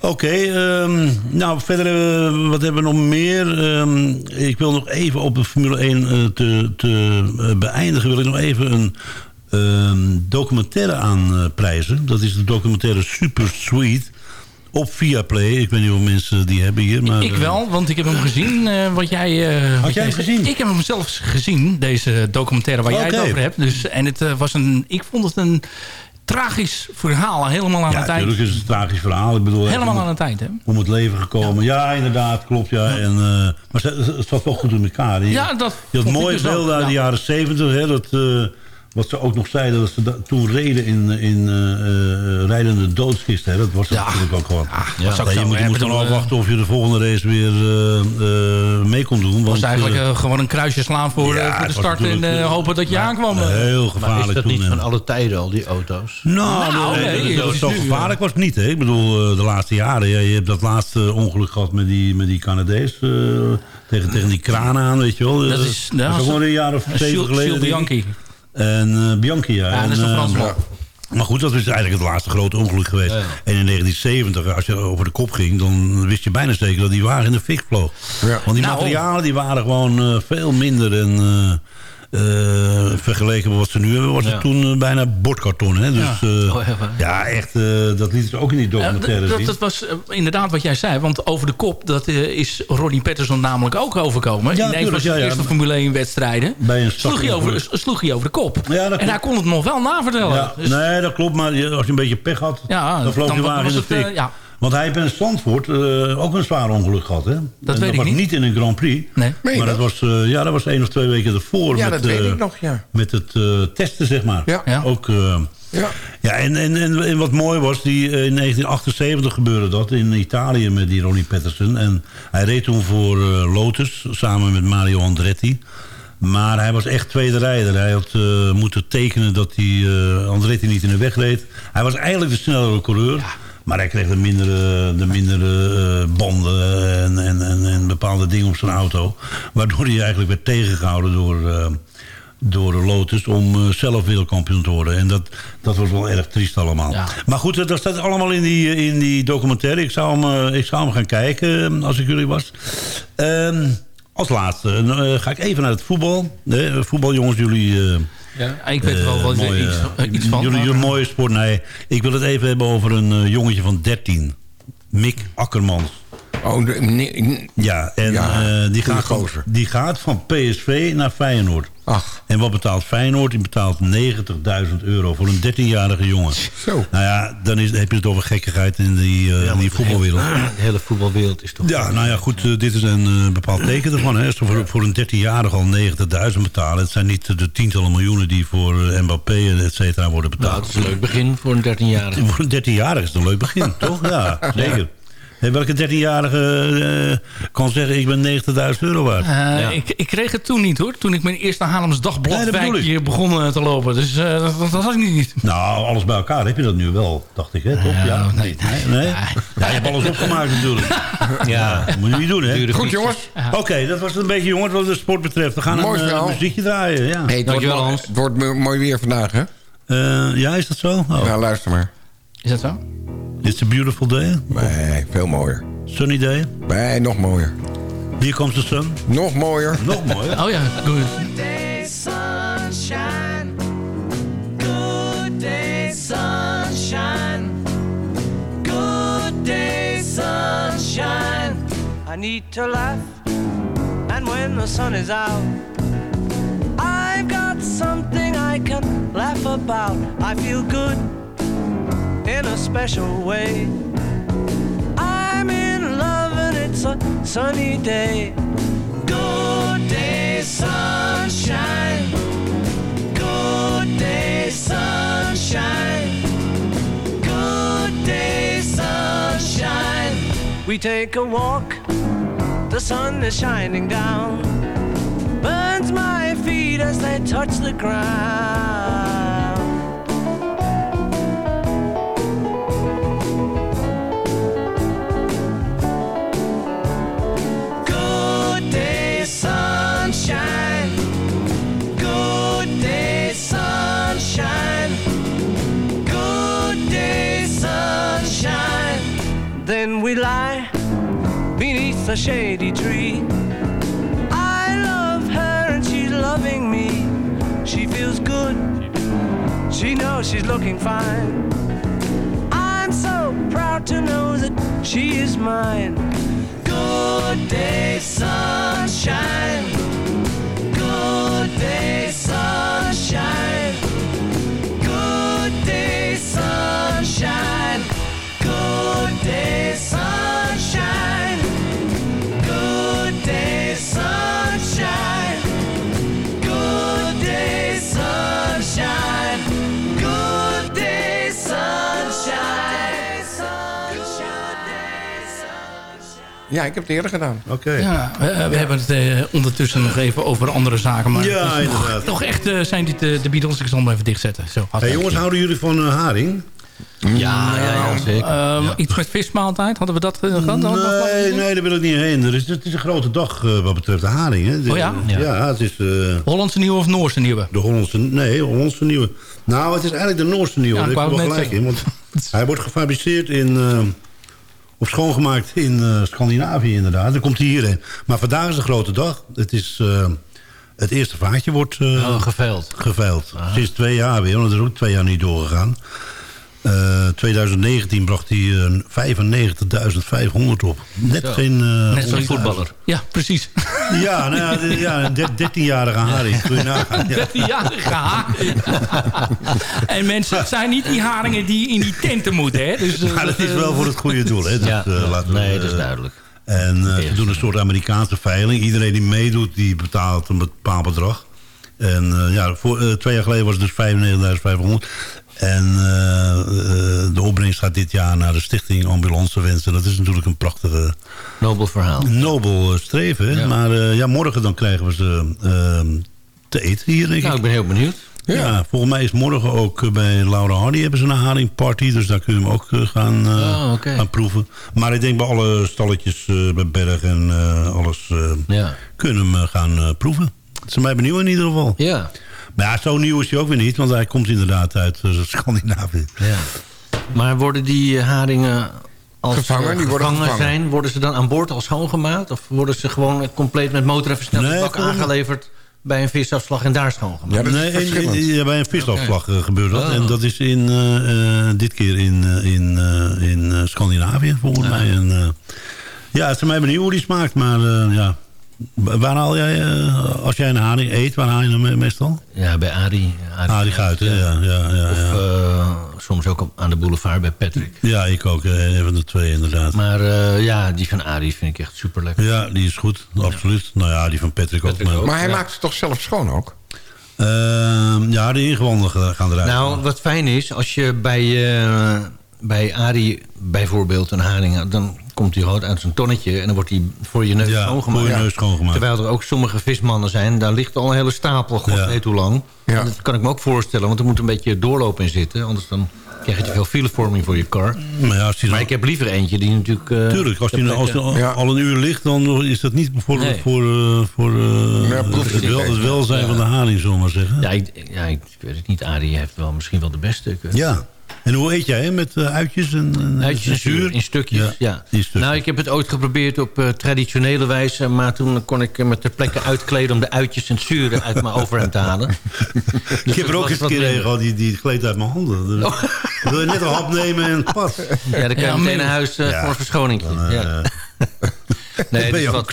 Oké, ehm, nou verder, wat hebben we nog meer? Ehm, ik wil nog even op de Formule 1 eh, te, te eh, beëindigen... wil ik nog even een ehm, documentaire aanprijzen. Dat is de documentaire Super Sweet op Viaplay. Ik weet niet of mensen die hebben hier. Maar,
ik
eh,
wel, want ik heb hem gezien. wat jij, eh, wat
jij hem gezien?
Ik heb hem zelfs gezien, deze documentaire waar jij het over hebt. Dus, en het was een, ik vond het een tragisch verhaal, helemaal aan
ja,
het eind.
natuurlijk is het een tragisch verhaal. Ik bedoel,
Helemaal
om-
aan het eind, hè?
Om het leven gekomen. Ja, inderdaad, klopt. Ja. En, eh, maar het, zat wel goed in elkaar.
Ja, dat
je had mooie
dus
beelden uit de
ja.
jaren zeventig. hè, Dat, eh, wat ze ook nog zeiden, dat ze da- toen reden in, in eh, eh, rijdende doodskisten. Hè. Dat was
Ja.
natuurlijk ook gewoon.
Ja, ook
je moet, je dan
bedoel,
afwachten of je de volgende race weer eh, eh, mee kon doen.
Het was eigenlijk gewoon een kruisje slaan voor,
ja,
voor de start en hopen dat je aankwam.
Heel
Maar
gevaarlijk
is dat
toen.
niet
hè.
van alle tijden al, die auto's?
Nou,
Nou,
nee,
nee,
dat
dat
was
is
zo gevaarlijk was het niet. Hè? Ik bedoel, de laatste jaren. Ja, je hebt dat laatste ongeluk gehad met die, met die Canadees. tegen, tegen die kraan aan, weet je wel.
Dat is-
dat ook wel een jaar of zeven geleden.
Bianchi.
En eh, Bianchi, ja.
Ja,
en,
dat is een
eh,
Fransman.
Maar goed, dat is eigenlijk het laatste grote ongeluk geweest. En in 1970, als je over de kop ging... dan wist je bijna zeker dat die wagen in de fik vloog. Want die
Nou.
materialen die waren gewoon eh, veel minder... En, vergeleken met wat ze nu hebben... was het toen eh, bijna bordkarton. Hè? Dus,
Ja.
eh,
Oh, ja, waar?
echt, eh, dat lieten ze ook in die documentaire
dat,
zien.
dat was eh, inderdaad wat jij zei. Want over de kop, dat eh, is Ronnie Patterson namelijk ook overkomen.
Ja,
in een van zijn eerste Formule 1 wedstrijden.
Bij een
Sloeg hij, over, sloeg hij over de kop.
Ja, dat
en hij kon het nog wel navertellen.
Ja,
Dus-
nee, dat klopt. Maar als je een beetje pech had,
Ja,
dan vloog je wagen in de
het,
fik.
Ja.
Want hij heeft in Zandvoort eh, ook een zwaar ongeluk gehad. Hè? En
weet ik
was
niet.
niet in een Grand Prix.
Nee.
Meen je
maar dat
dat?
was, eh, ja, dat was één of twee weken ervoor.
Ja,
met,
dat weet
eh,
ik nog, ja.
Met het eh, testen, zeg maar.
Ja.
Ja.
Ook, eh,
Ja.
ja, en, en, en, en wat mooi was, die, in 1978 gebeurde dat in Italië met die Ronnie Patterson. En hij reed toen voor Lotus samen met Mario Andretti. Maar hij was echt tweede rijder. Hij had eh, moeten tekenen dat hij eh, Andretti niet in de weg reed. Hij was eigenlijk de snellere coureur. Maar hij kreeg de mindere, de mindere eh, banden en, en, en, en bepaalde dingen op zijn auto. Waardoor hij eigenlijk werd tegengehouden door, eh, door Lotus om eh, zelf wereldkampioen te worden. En dat, dat was wel erg triest allemaal.
Ja.
Maar goed, dat- staat allemaal in die, in die documentaire. Ik zou hem, ik zou hem gaan kijken als ik jullie was. Ehm, als laatste ga ik even naar het voetbal. Eh, voetbal, jongens, jullie...
Ja, ik weet er wel
eh,
wat
mooie,
iets, eh, iets van.
Jullie, jullie mooie sport. Nee, ik wil het even hebben over een eh, jongetje van 13. Mick Akkermans.
Oh, de- nee.
Ja, en
Ja,
eh, die, gaat van, die gaat van PSV naar Feyenoord.
Ach,
En wat betaalt Feyenoord? Die betaalt 90.000 euro voor een 13-jarige jongen.
zo.
Nou ja, dan is, heb je het over gekkigheid in die, eh, in die voetbalwereld.
De hele voetbalwereld is toch...
Ja, nou ja, goed, eh, dit is een eh, bepaald teken ervan. Hè. Als ze voor, voor een 13-jarige al 90.000 betalen... het zijn niet de tientallen miljoenen die voor Mbappé en et cetera worden
Nou,
betaald.
dat is een leuk begin voor een 13-jarige.
Voor een 13-jarige is het een leuk begin, toch? Ja, zeker. Hé, welke 13-jarige eh, kan zeggen, ik ben 90.000 euro waard?
Eh, ik, ik kreeg het toen niet hoor. Toen ik mijn eerste Haarlems
Nee, dat bedoel
Dagblad begon eh, te lopen. Dus eh, dat, dat had ik niet.
Nou, alles bij elkaar heb je dat nu wel, dacht ik, hè? Toch? Ja,
nee,
niet? nee, nee. Ja, je hebt alles opgemaakt natuurlijk.
Ja,
Dat moet je niet doen, hè?
Goed, jongens.
Oké, dat was het een beetje, jongens, wat de sport betreft. We gaan
Mooi
een muziekje draaien, ja.
Hey, het, wordt,
Dankjewel,
mooi-
Hans.
het wordt mo- mooi weer vandaag, hè?
Eh, ja, is dat zo? Oh.
Nou, luister maar.
Is dat zo?
It's a beautiful day.
Nee, veel mooier.
Sunny day.
Nee, nog mooier.
Here comes the sun.
Nog mooier.
Nog mooi.
Oh ja, goed.
day sunshine. Good day sunshine. Good day sunshine. I need to laugh. And when the sun is out, I've got something I can laugh about. I feel good in a special way. I'm in love and it's a sunny day. Good day, sunshine. Good day, sunshine. Good day, sunshine. We take a walk, the sun is shining down, burns my feet
as they touch the ground. Shady tree. I love her and she's loving me. She feels good. She knows she's looking fine. I'm so proud to know that she is mine. Good day, sunshine.
Ja, ik heb het eerder gedaan.
Oké.
Ja, we, we hebben het eh, ondertussen nog even over andere zaken. Maar
Ja,
nog-
inderdaad.
Toch echt eh, zijn dit de, de Beatles. Ik zal hem even dichtzetten. Zo,
Hey, jongens, houden jullie van eh, haring?
Ja, ja, ja, zeker. Iets met vismaaltijd, hadden we dat eh, gehad?
Nee, nee, daar wil ik niet heen. Er is, het is een grote dag eh, wat betreft de haring. Hè. De-
Oh ja?
Ja, het is... eh,
Hollandse nieuwe of Noorse nieuwe?
De Hollandse... Nee, Hollandse nieuwe. Nou, het is eigenlijk de Noorse nieuwe.
Ja,
Daar
ik
heb je
wou
wel gelijk in. Want hij wordt gefabriceerd in... of schoongemaakt in eh, Scandinavië inderdaad. Dan komt hij hierheen. Maar vandaag is de grote dag. Het is... eh, het eerste vaatje wordt
Oh, geveild.
geveild. Sinds twee jaar weer, want dat is ook twee jaar niet doorgegaan. Eh 2019 bracht hij eh, 95.500 op. Net
Zo.
geen... eh,
Net zo'n
100.000.
voetballer. Ja, precies.
Ja, nou ja, ja een der- 13-jarige haring. Kun je nagaan. Ja.
13-jarige haring. en mensen, het zijn niet die haringen die in die tenten moeten. Hè? Dus, eh,
Maar dat is wel voor het goede doel. Hè? Dat,
Ja,
eh, laten we,
nee, dat is
eh,
duidelijk.
En eh, ze doen een soort Amerikaanse veiling. Iedereen die meedoet, die betaalt een bepaald bedrag. En eh, ja, voor, eh, twee jaar geleden was het dus 95.500. En eh, eh, de opbrengst gaat dit jaar naar de stichting Ambulancewensen. Dat is natuurlijk een prachtige...
Nobel verhaal.
Nobel eh, streven.
Ja.
Maar eh, ja, morgen dan krijgen we ze eh, te eten hier, denk ik.
Nou, ik ben heel benieuwd.
Ja. volgens mij is morgen ook bij Laura Hardy hebben ze een haringparty. Dus daar kun je hem ook gaan, eh,
Oh,
gaan proeven. Maar ik denk bij alle stalletjes eh, bij Berg en eh, alles eh,
Ja.
kunnen hem eh, gaan eh, proeven. Ze zijn mij benieuwd in ieder geval.
Ja.
Maar ja, zo nieuw is hij ook weer niet. Want hij komt inderdaad uit eh, Scandinavië.
Ja. Maar worden die eh, haringen als
Gevangen,
eh,
die worden
gevangen
gevangen.
zijn... worden ze dan aan boord al schoongemaakt? Of worden ze gewoon compleet met motor en versnellingsbak
Nee,
aangeleverd... bij een visafslag en daar schoongemaakt?
Ja,
nee, in-
verschillend.
in- ja, bij een visafslag gebeurt dat.
Oh.
En dat is in, eh, eh, dit keer in, in, in Scandinavië, volgens mij. En, eh, ja, het is mij benieuwd hoe die smaakt. Maar eh, ja, waar haal jij, eh, als jij een haring eet, waar haal je hem me- meestal?
Ja, bij Arie.
Arie Guiten, ja. ja, ja,
Of
ja.
eh, soms ook op, aan de boulevard bij Patrick.
Ja, ik ook. eh, Een van de twee, inderdaad.
Maar eh, ja, die van Arie vind ik echt super lekker.
Ja, die is goed, absoluut. Nou ja, die van Patrick, ook. Maar,
Maar hij maakt het toch zelf schoon ook?
Ehm, ja, de ingewanden gaan eruit.
Nou, wat fijn is, als je bij, eh bij Arie bijvoorbeeld een haring... had, dan komt hij gewoon uit zijn tonnetje... en dan wordt hij voor je neus
Ja,
schoongemaakt.
voor je neus schoongemaakt.
Terwijl er ook sommige vismannen zijn... daar ligt al een hele stapel, god
Ja.
weet hoe lang.
Ja.
Dat kan ik me ook voorstellen, want er moet een beetje doorloop in zitten. Anders dan krijg je te veel filevorming voor je kar.
maar ja, als die
Maar
dan-
ik heb liever eentje die natuurlijk... eh,
Tuurlijk, als die als die
Ja.
al een uur ligt, dan is dat niet voor,
Nee.
voor, eh, voor eh,
Ja,
het, wel, het welzijn
Ja.
van de haring, zullen we maar zeggen.
Ja, ik, ja, ik weet het niet. Arie heeft wel misschien wel de beste stukken.
Ja. En hoe eet jij, hè? Met eh, uitjes en, en
Uitjes en zuur, in stukjes,
Ja,
ja.
in stukjes.
Nou, ik heb het ooit geprobeerd op eh, traditionele wijze... maar toen kon ik me ter plekke uitkleden... om de uitjes en zure uit mijn overhemd te halen. Dus
ik heb er ook eens een keer gehad, die, die gleed uit mijn handen. Dus Wil je net een hap nemen en pas.
Ja, dan kan je
Ja,
meteen naar huis eh,
Ja.
voor een verschoning.
Dan,
ja.
dan
Nee,
ben je
dus
ook
wat,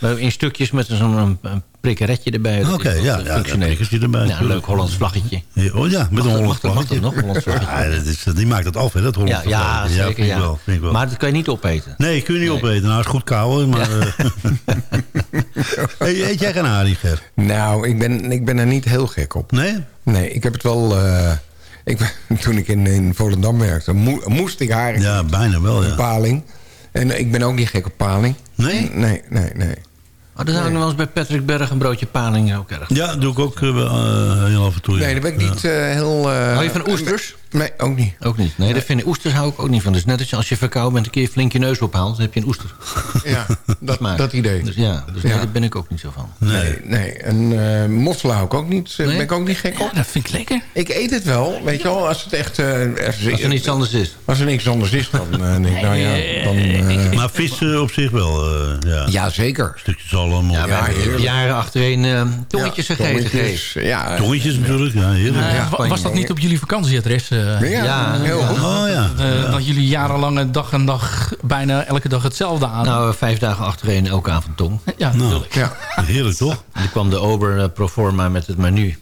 klaar.
in stukjes met zo'n prikkeretje erbij.
Oké,
wat,
ja, ja, een prikkertje erbij,
Ja, een leuk Hollands vlaggetje.
Ja, Oh ja, met een Hollands vlaggetje.
nog, Hollands vlaggetje?
Ja, dat is, die maakt het af, hè, dat Hollands
Ja, ja,
vlaggetje.
zeker.
vind ik
Ja.
wel, vind ik wel.
Maar dat kan je niet opeten.
Nee, kun je niet opeten. Nou, is goed kouwen, maar... eh, hey, eet jij geen haring, Ger?
Nou, ik ben, ik ben er niet heel gek op.
Nee?
Nee, ik heb het wel... eh, ik, ben- toen ik in, in Volendam werkte, moe- moest ik haring
Ja, bijna wel,
Een
ja.
paling. En ik ben ook niet gek op paling.
Nee?
Nee, nee, nee.
Oh, dat ik nog wel eens bij Patrick Berg een broodje paling ook erg.
Ja, doe ik ook eh, eh, heel af en toe. ja.
Nee, daar ben ik niet eh, heel... eh,
Hou je van oesters?
Nee, ook niet.
Ook niet. Nee, dat vind ik, oesters hou ik ook niet van. Dus net als je, als je verkouden bent, een keer flink je neus ophaalt... dan heb je een oester.
Ja, dat, dat idee.
Dus ja, dus nee,
Ja.
daar ben ik ook niet zo van.
Nee, nee. En eh mosselen hou ik ook niet. Daar ben ik ook niet gek op.
dat vind ik lekker.
Ik eet het wel, weet je wel, als het echt... eh, als,
Als er niets anders is.
Als er niks anders is, dan eh, denk ik, nou ja, dan... eh,
Maar vis eh, op zich wel, eh, ja.
ja, zeker.
Stukje zalm.
Ja,
heerlijk.
jaren achtereen eh tongetjes
Ja,
gegeten.
tongetjes. Ja,
Tongetjes natuurlijk, ja, heerlijk.
Eh,
Ja,
wa- was dat niet op jullie vakantieadres? Eh?
ja,
Ja,
heel goed.
Oh ja.
Eh, Dat jullie jarenlang dag en dag bijna elke dag hetzelfde aan.
Nou, vijf dagen achtereen elke avond tong.
ja,
Nou,
natuurlijk.
Ja.
heerlijk toch?
En toen kwam de ober eh, pro forma met het menu.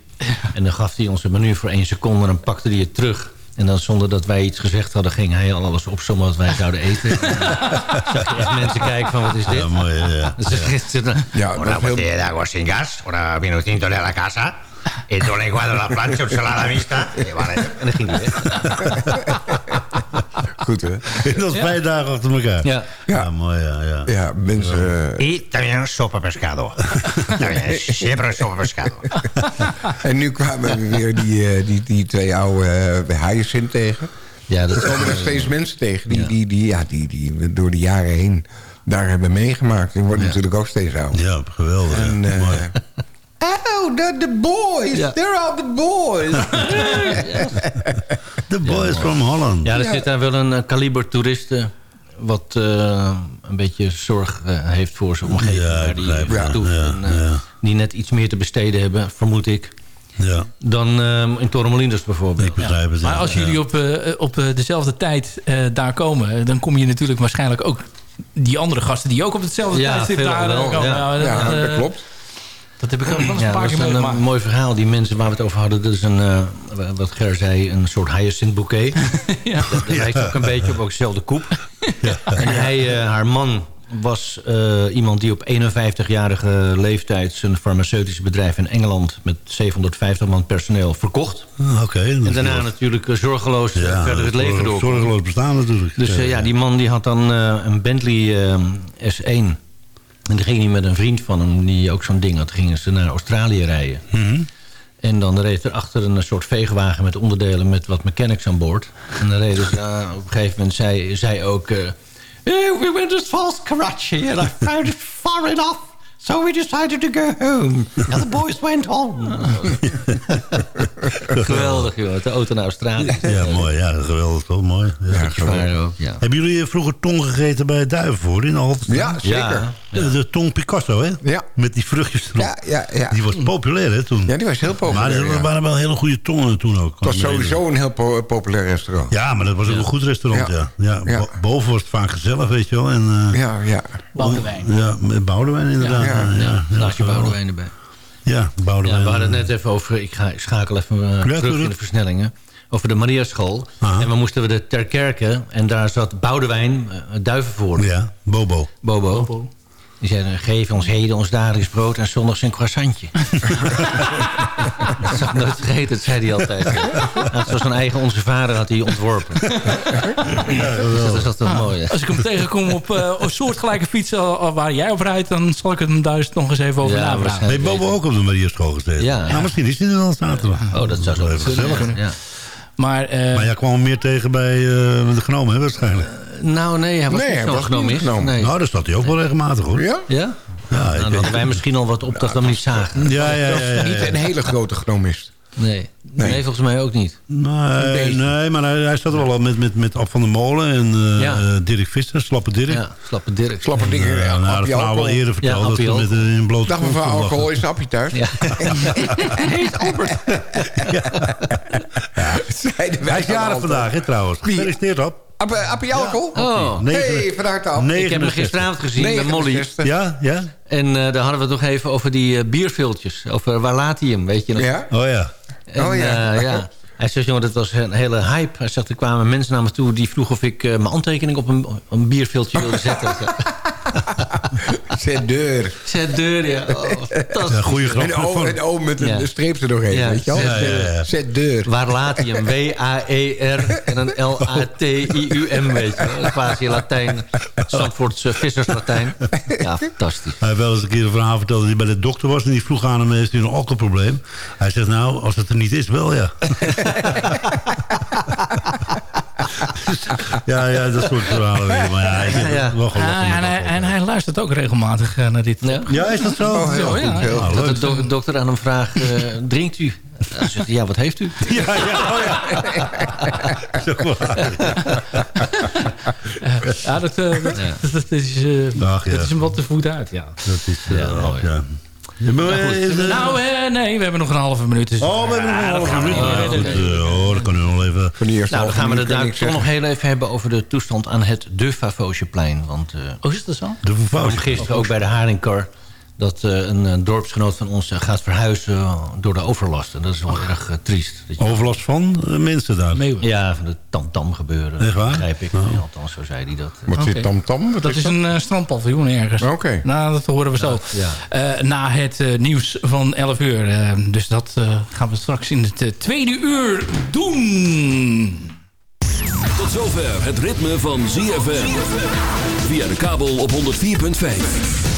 En dan gaf hij ons het menu voor één seconde en dan pakte hij het terug. En dan zonder dat wij iets gezegd hadden, ging hij al alles opzommen wat wij zouden eten. En dan zag je echt mensen kijken van, wat is dit?
Ja, mooi, ja, ja.
Is een-
Ja, dat is heel...
una vino tinto de la plancha, ensalada mixta. Y vale, En dan ging.
Goed, hè?
Dat is vijf dagen achter elkaar.
Ja.
Ja, mooi, ja. ja.
Ja, mensen... eh,
Y también sopa pescado. También, siempre sopa pescado.
en nu kwamen we weer die, eh, die, die twee oude uh, hyacinth tegen.
Ja, dat
Er komen er steeds mensen tegen die, die, die, ja, die, die we door de jaren heen daar hebben meegemaakt. Die worden natuurlijk ook steeds ouder.
Ja, geweldig. ja.
En, eh,
Mooi.
Oh, the, the boys.
Ja.
They're all the boys.
The boys from Holland.
Ja, er zit daar wel een eh, kaliber toeristen... wat eh, een beetje zorg eh, heeft voor zijn omgeving.
Ja,
die En, eh. Die net iets meer te besteden hebben, vermoed ik...
Ja,
dan eh, in Torremolinos bijvoorbeeld.
ik begrijp het.
Maar
ja.
als jullie op, eh, op eh, dezelfde tijd eh, daar komen... dan kom je natuurlijk waarschijnlijk ook die andere gasten... die ook op hetzelfde
Ja,
tijdstip daar
wel,
komen.
ja.
Nou,
ja, dat klopt.
Dat heb ik ook wel eens
Ja,
een paar
dat
keer
is een,
meegemaakt.
een mooi verhaal. Die mensen waar we het over hadden, dat is een, eh, wat Ger zei, een soort hyacinth bouquet.
ja.
Dat lijkt ook een beetje op ook dezelfde koep. En hij, eh, haar man was eh, iemand die op 51-jarige leeftijd... zijn farmaceutische bedrijf in Engeland... met 750 man personeel verkocht.
Ah, Oké.
En daarna natuurlijk eh, zorgeloos eh,
ja,
verder het leven door.
Zorgeloos bestaan natuurlijk.
Dus eh, ja, die man die had dan eh, een Bentley eh, S1. En dan ging hij met een vriend van hem, die ook zo'n ding had... gingen ze naar Australië rijden.
Mhm.
En dan reed er achter een soort veegwagen met onderdelen... met wat mechanics aan boord. En dan reden ze, eh, op een gegeven moment zei zij ook... "Eh, we went as far as Karachi and I found it far enough. So we decided to go home. And the boys went home. Geweldig, joh. De auto naar Australië.
Ja, mooi. Ja, geweldig toch? Mooi. Ja,
Zwaar ook, ja.
Hebben jullie eh, vroeger tong gegeten bij Duivenvoort in Alten?
Ja, zeker.
Ja.
De, de tong Picasso, hè?
Ja.
Met die vruchtjes erop.
Ja, ja, ja.
Die was populair, hè, toen?
Ja, die was heel populair.
maar er
ja.
waren wel hele goede tongen toen ook.
Het was sowieso een heel po- populair restaurant.
Ja, maar dat was ook een goed restaurant, ja.
Ja.
ja.
Ja.
bo- Boven was het vaak gezellig, weet je wel. En, eh,
Ja, ja.
Boudewijn.
Ja, met Boudewijn inderdaad.
Ja,
Ja,
ja.
ja,
Ja, laat je. Boudewijn erbij.
Ja,
Ja,
Boudewijn.
we hadden het net even over, ik, ga, ik schakel even eh, terug in de versnellingen, over de Mariaschool.
Aha.
En we moesten we de ter kerke en daar zat Boudewijn, uh, Duivenvoort,
Ja, Bobo.
Bobo. Die zei, geef ons heden ons dagelijks brood en zondags een croissantje. dat zag nooit vergeten, dat zei hij altijd. Dat was zijn eigen onze vader had hij ontworpen. dus dat is altijd
Ah,
mooi.
Als ik hem tegenkom op uh, een soortgelijke fiets uh, waar jij op rijdt... dan zal ik het hem daar eens nog eens even over
Ja.
Nee, Bobo ook op de Mariaschool gezeten.
Ja.
Nou, misschien is hij er wel zaterdag.
Oh, dat zou zo
even
kunnen.
gezellig.
Ja.
Maar, eh,
Maar jij kwam hem meer tegen bij eh, de genomen, hè, waarschijnlijk.
Nou, nee, hij was
Nee,
niet gnomist.
genomen.
Nee.
Nou, daar zat hij ook wel regelmatig, hoor.
Ja?
Ja?
Ja,
Nou, dan hadden wij misschien al wat op dat we hem niet zagen.
ja, ja, ja, ja,
Niet
ja.
een hele grote gnomist.
Nee. Nee. volgens mij ook niet.
Nee, nee, maar hij, hij zat er wel al met, met, met Ab van der Molen en eh,
Ja.
eh, Dirk Visser, Slappe Dirk.
Ja, slappe Dirk.
Slappe dingen.
Ja,
Ja,
nou, dat verhaal wel eerder verteld.
Ja,
dat met een in blote
Dag mevrouw alcohol, is Appie thuis?
Ja.
Zeiden wij
Hij is jarig vandaag, hè, trouwens.
Wie?
Gefeliciteerd, op.
Appie, Appie alcohol?
Oh.
Hey, van harte af.
Ik heb hem gisteravond gezien bij Molly.
69.
Ja, ja.
En eh, daar hadden we het nog even over die eh, bierviltjes. Over waar laat hij hem, weet je nog?
Ja?
Oh ja.
En,
Oh, ja.
eh, ja. Hij zegt, jongen, dat was een hele hype. Hij zegt, er kwamen mensen naar me toe die vroegen of ik eh, mijn handtekening op een, op een bierviltje wilde zetten.
Zet deur.
Zet deur, ja. Oh, fantastisch.
Ja, goeie grap.
En O, en o met een
Ja.
streep er doorheen,
Ja.
weet je wel?
Ja, ja, ja.
Zet deur.
Waar laat hij hem? W-A-E-R en een L-A-T-I-U-M, weet je wel. Quasi Latijn. Zandvoortse visserslatijn. Ja, fantastisch.
Hij heeft wel eens een keer een verhaal verteld dat hij bij de dokter was... en die vroeg aan hem, heeft u een alcoholprobleem? Hij zegt, nou, als het er niet is, wel ja. ja, ja, dat soort verhalen weer. Maar ja, hij zegt,
Ja.
wel
Ah, en, hij, en hij luistert ook regelmatig eh, naar dit.
Ja.
Ja, is dat zo?
Oh, heel
ja.
heel goed.
Dat de dok- dokter aan hem vraagt, eh, drinkt u? Hij zegt, ja, wat heeft u?
Ja, ja, oh ja. Zo waar.
Ja, dat, eh, dat, dat, dat is, eh,
Ach, ja.
dat is hem wat te voet uit, ja.
Dat is... eh,
Ja, mooi.
Ja. Ja, maar,
Nou, goed.
eh,
nou, eh, nee, we hebben nog een halve minuut. Dus,
Oh, we hebben nog een halve
gaan we
minuut. oh, dat kan u nog even...
Van die eerste
Nou, dan gaan we het daar toch nog heel even hebben over de toestand aan het De Favosjeplein. Want eh
Oh, is dat zo?
De vervouwing.
gisteren ook bij de Haringkar dat eh, een, eh, dorpsgenoot van ons eh, gaat verhuizen door de overlast. En dat is wel erg triest. Dat
Overlast van mensen daar.
Meeuwen.
Ja, van de tam-tam gebeuren.
Echt waar?
Begrijp ik.
Oh.
Ja, althans, zo zei hij dat.
Wat zit tam-tam?
Dat is een uh, strandpaviljoen ergens.
Oké.
Nou, dat horen we zo.
Ja.
Eh, na het nieuws van 11 uur. Eh, dus dat eh, gaan we straks in het tweede uur doen.
Tot zover het ritme van ZFM. Via de kabel op 104.5.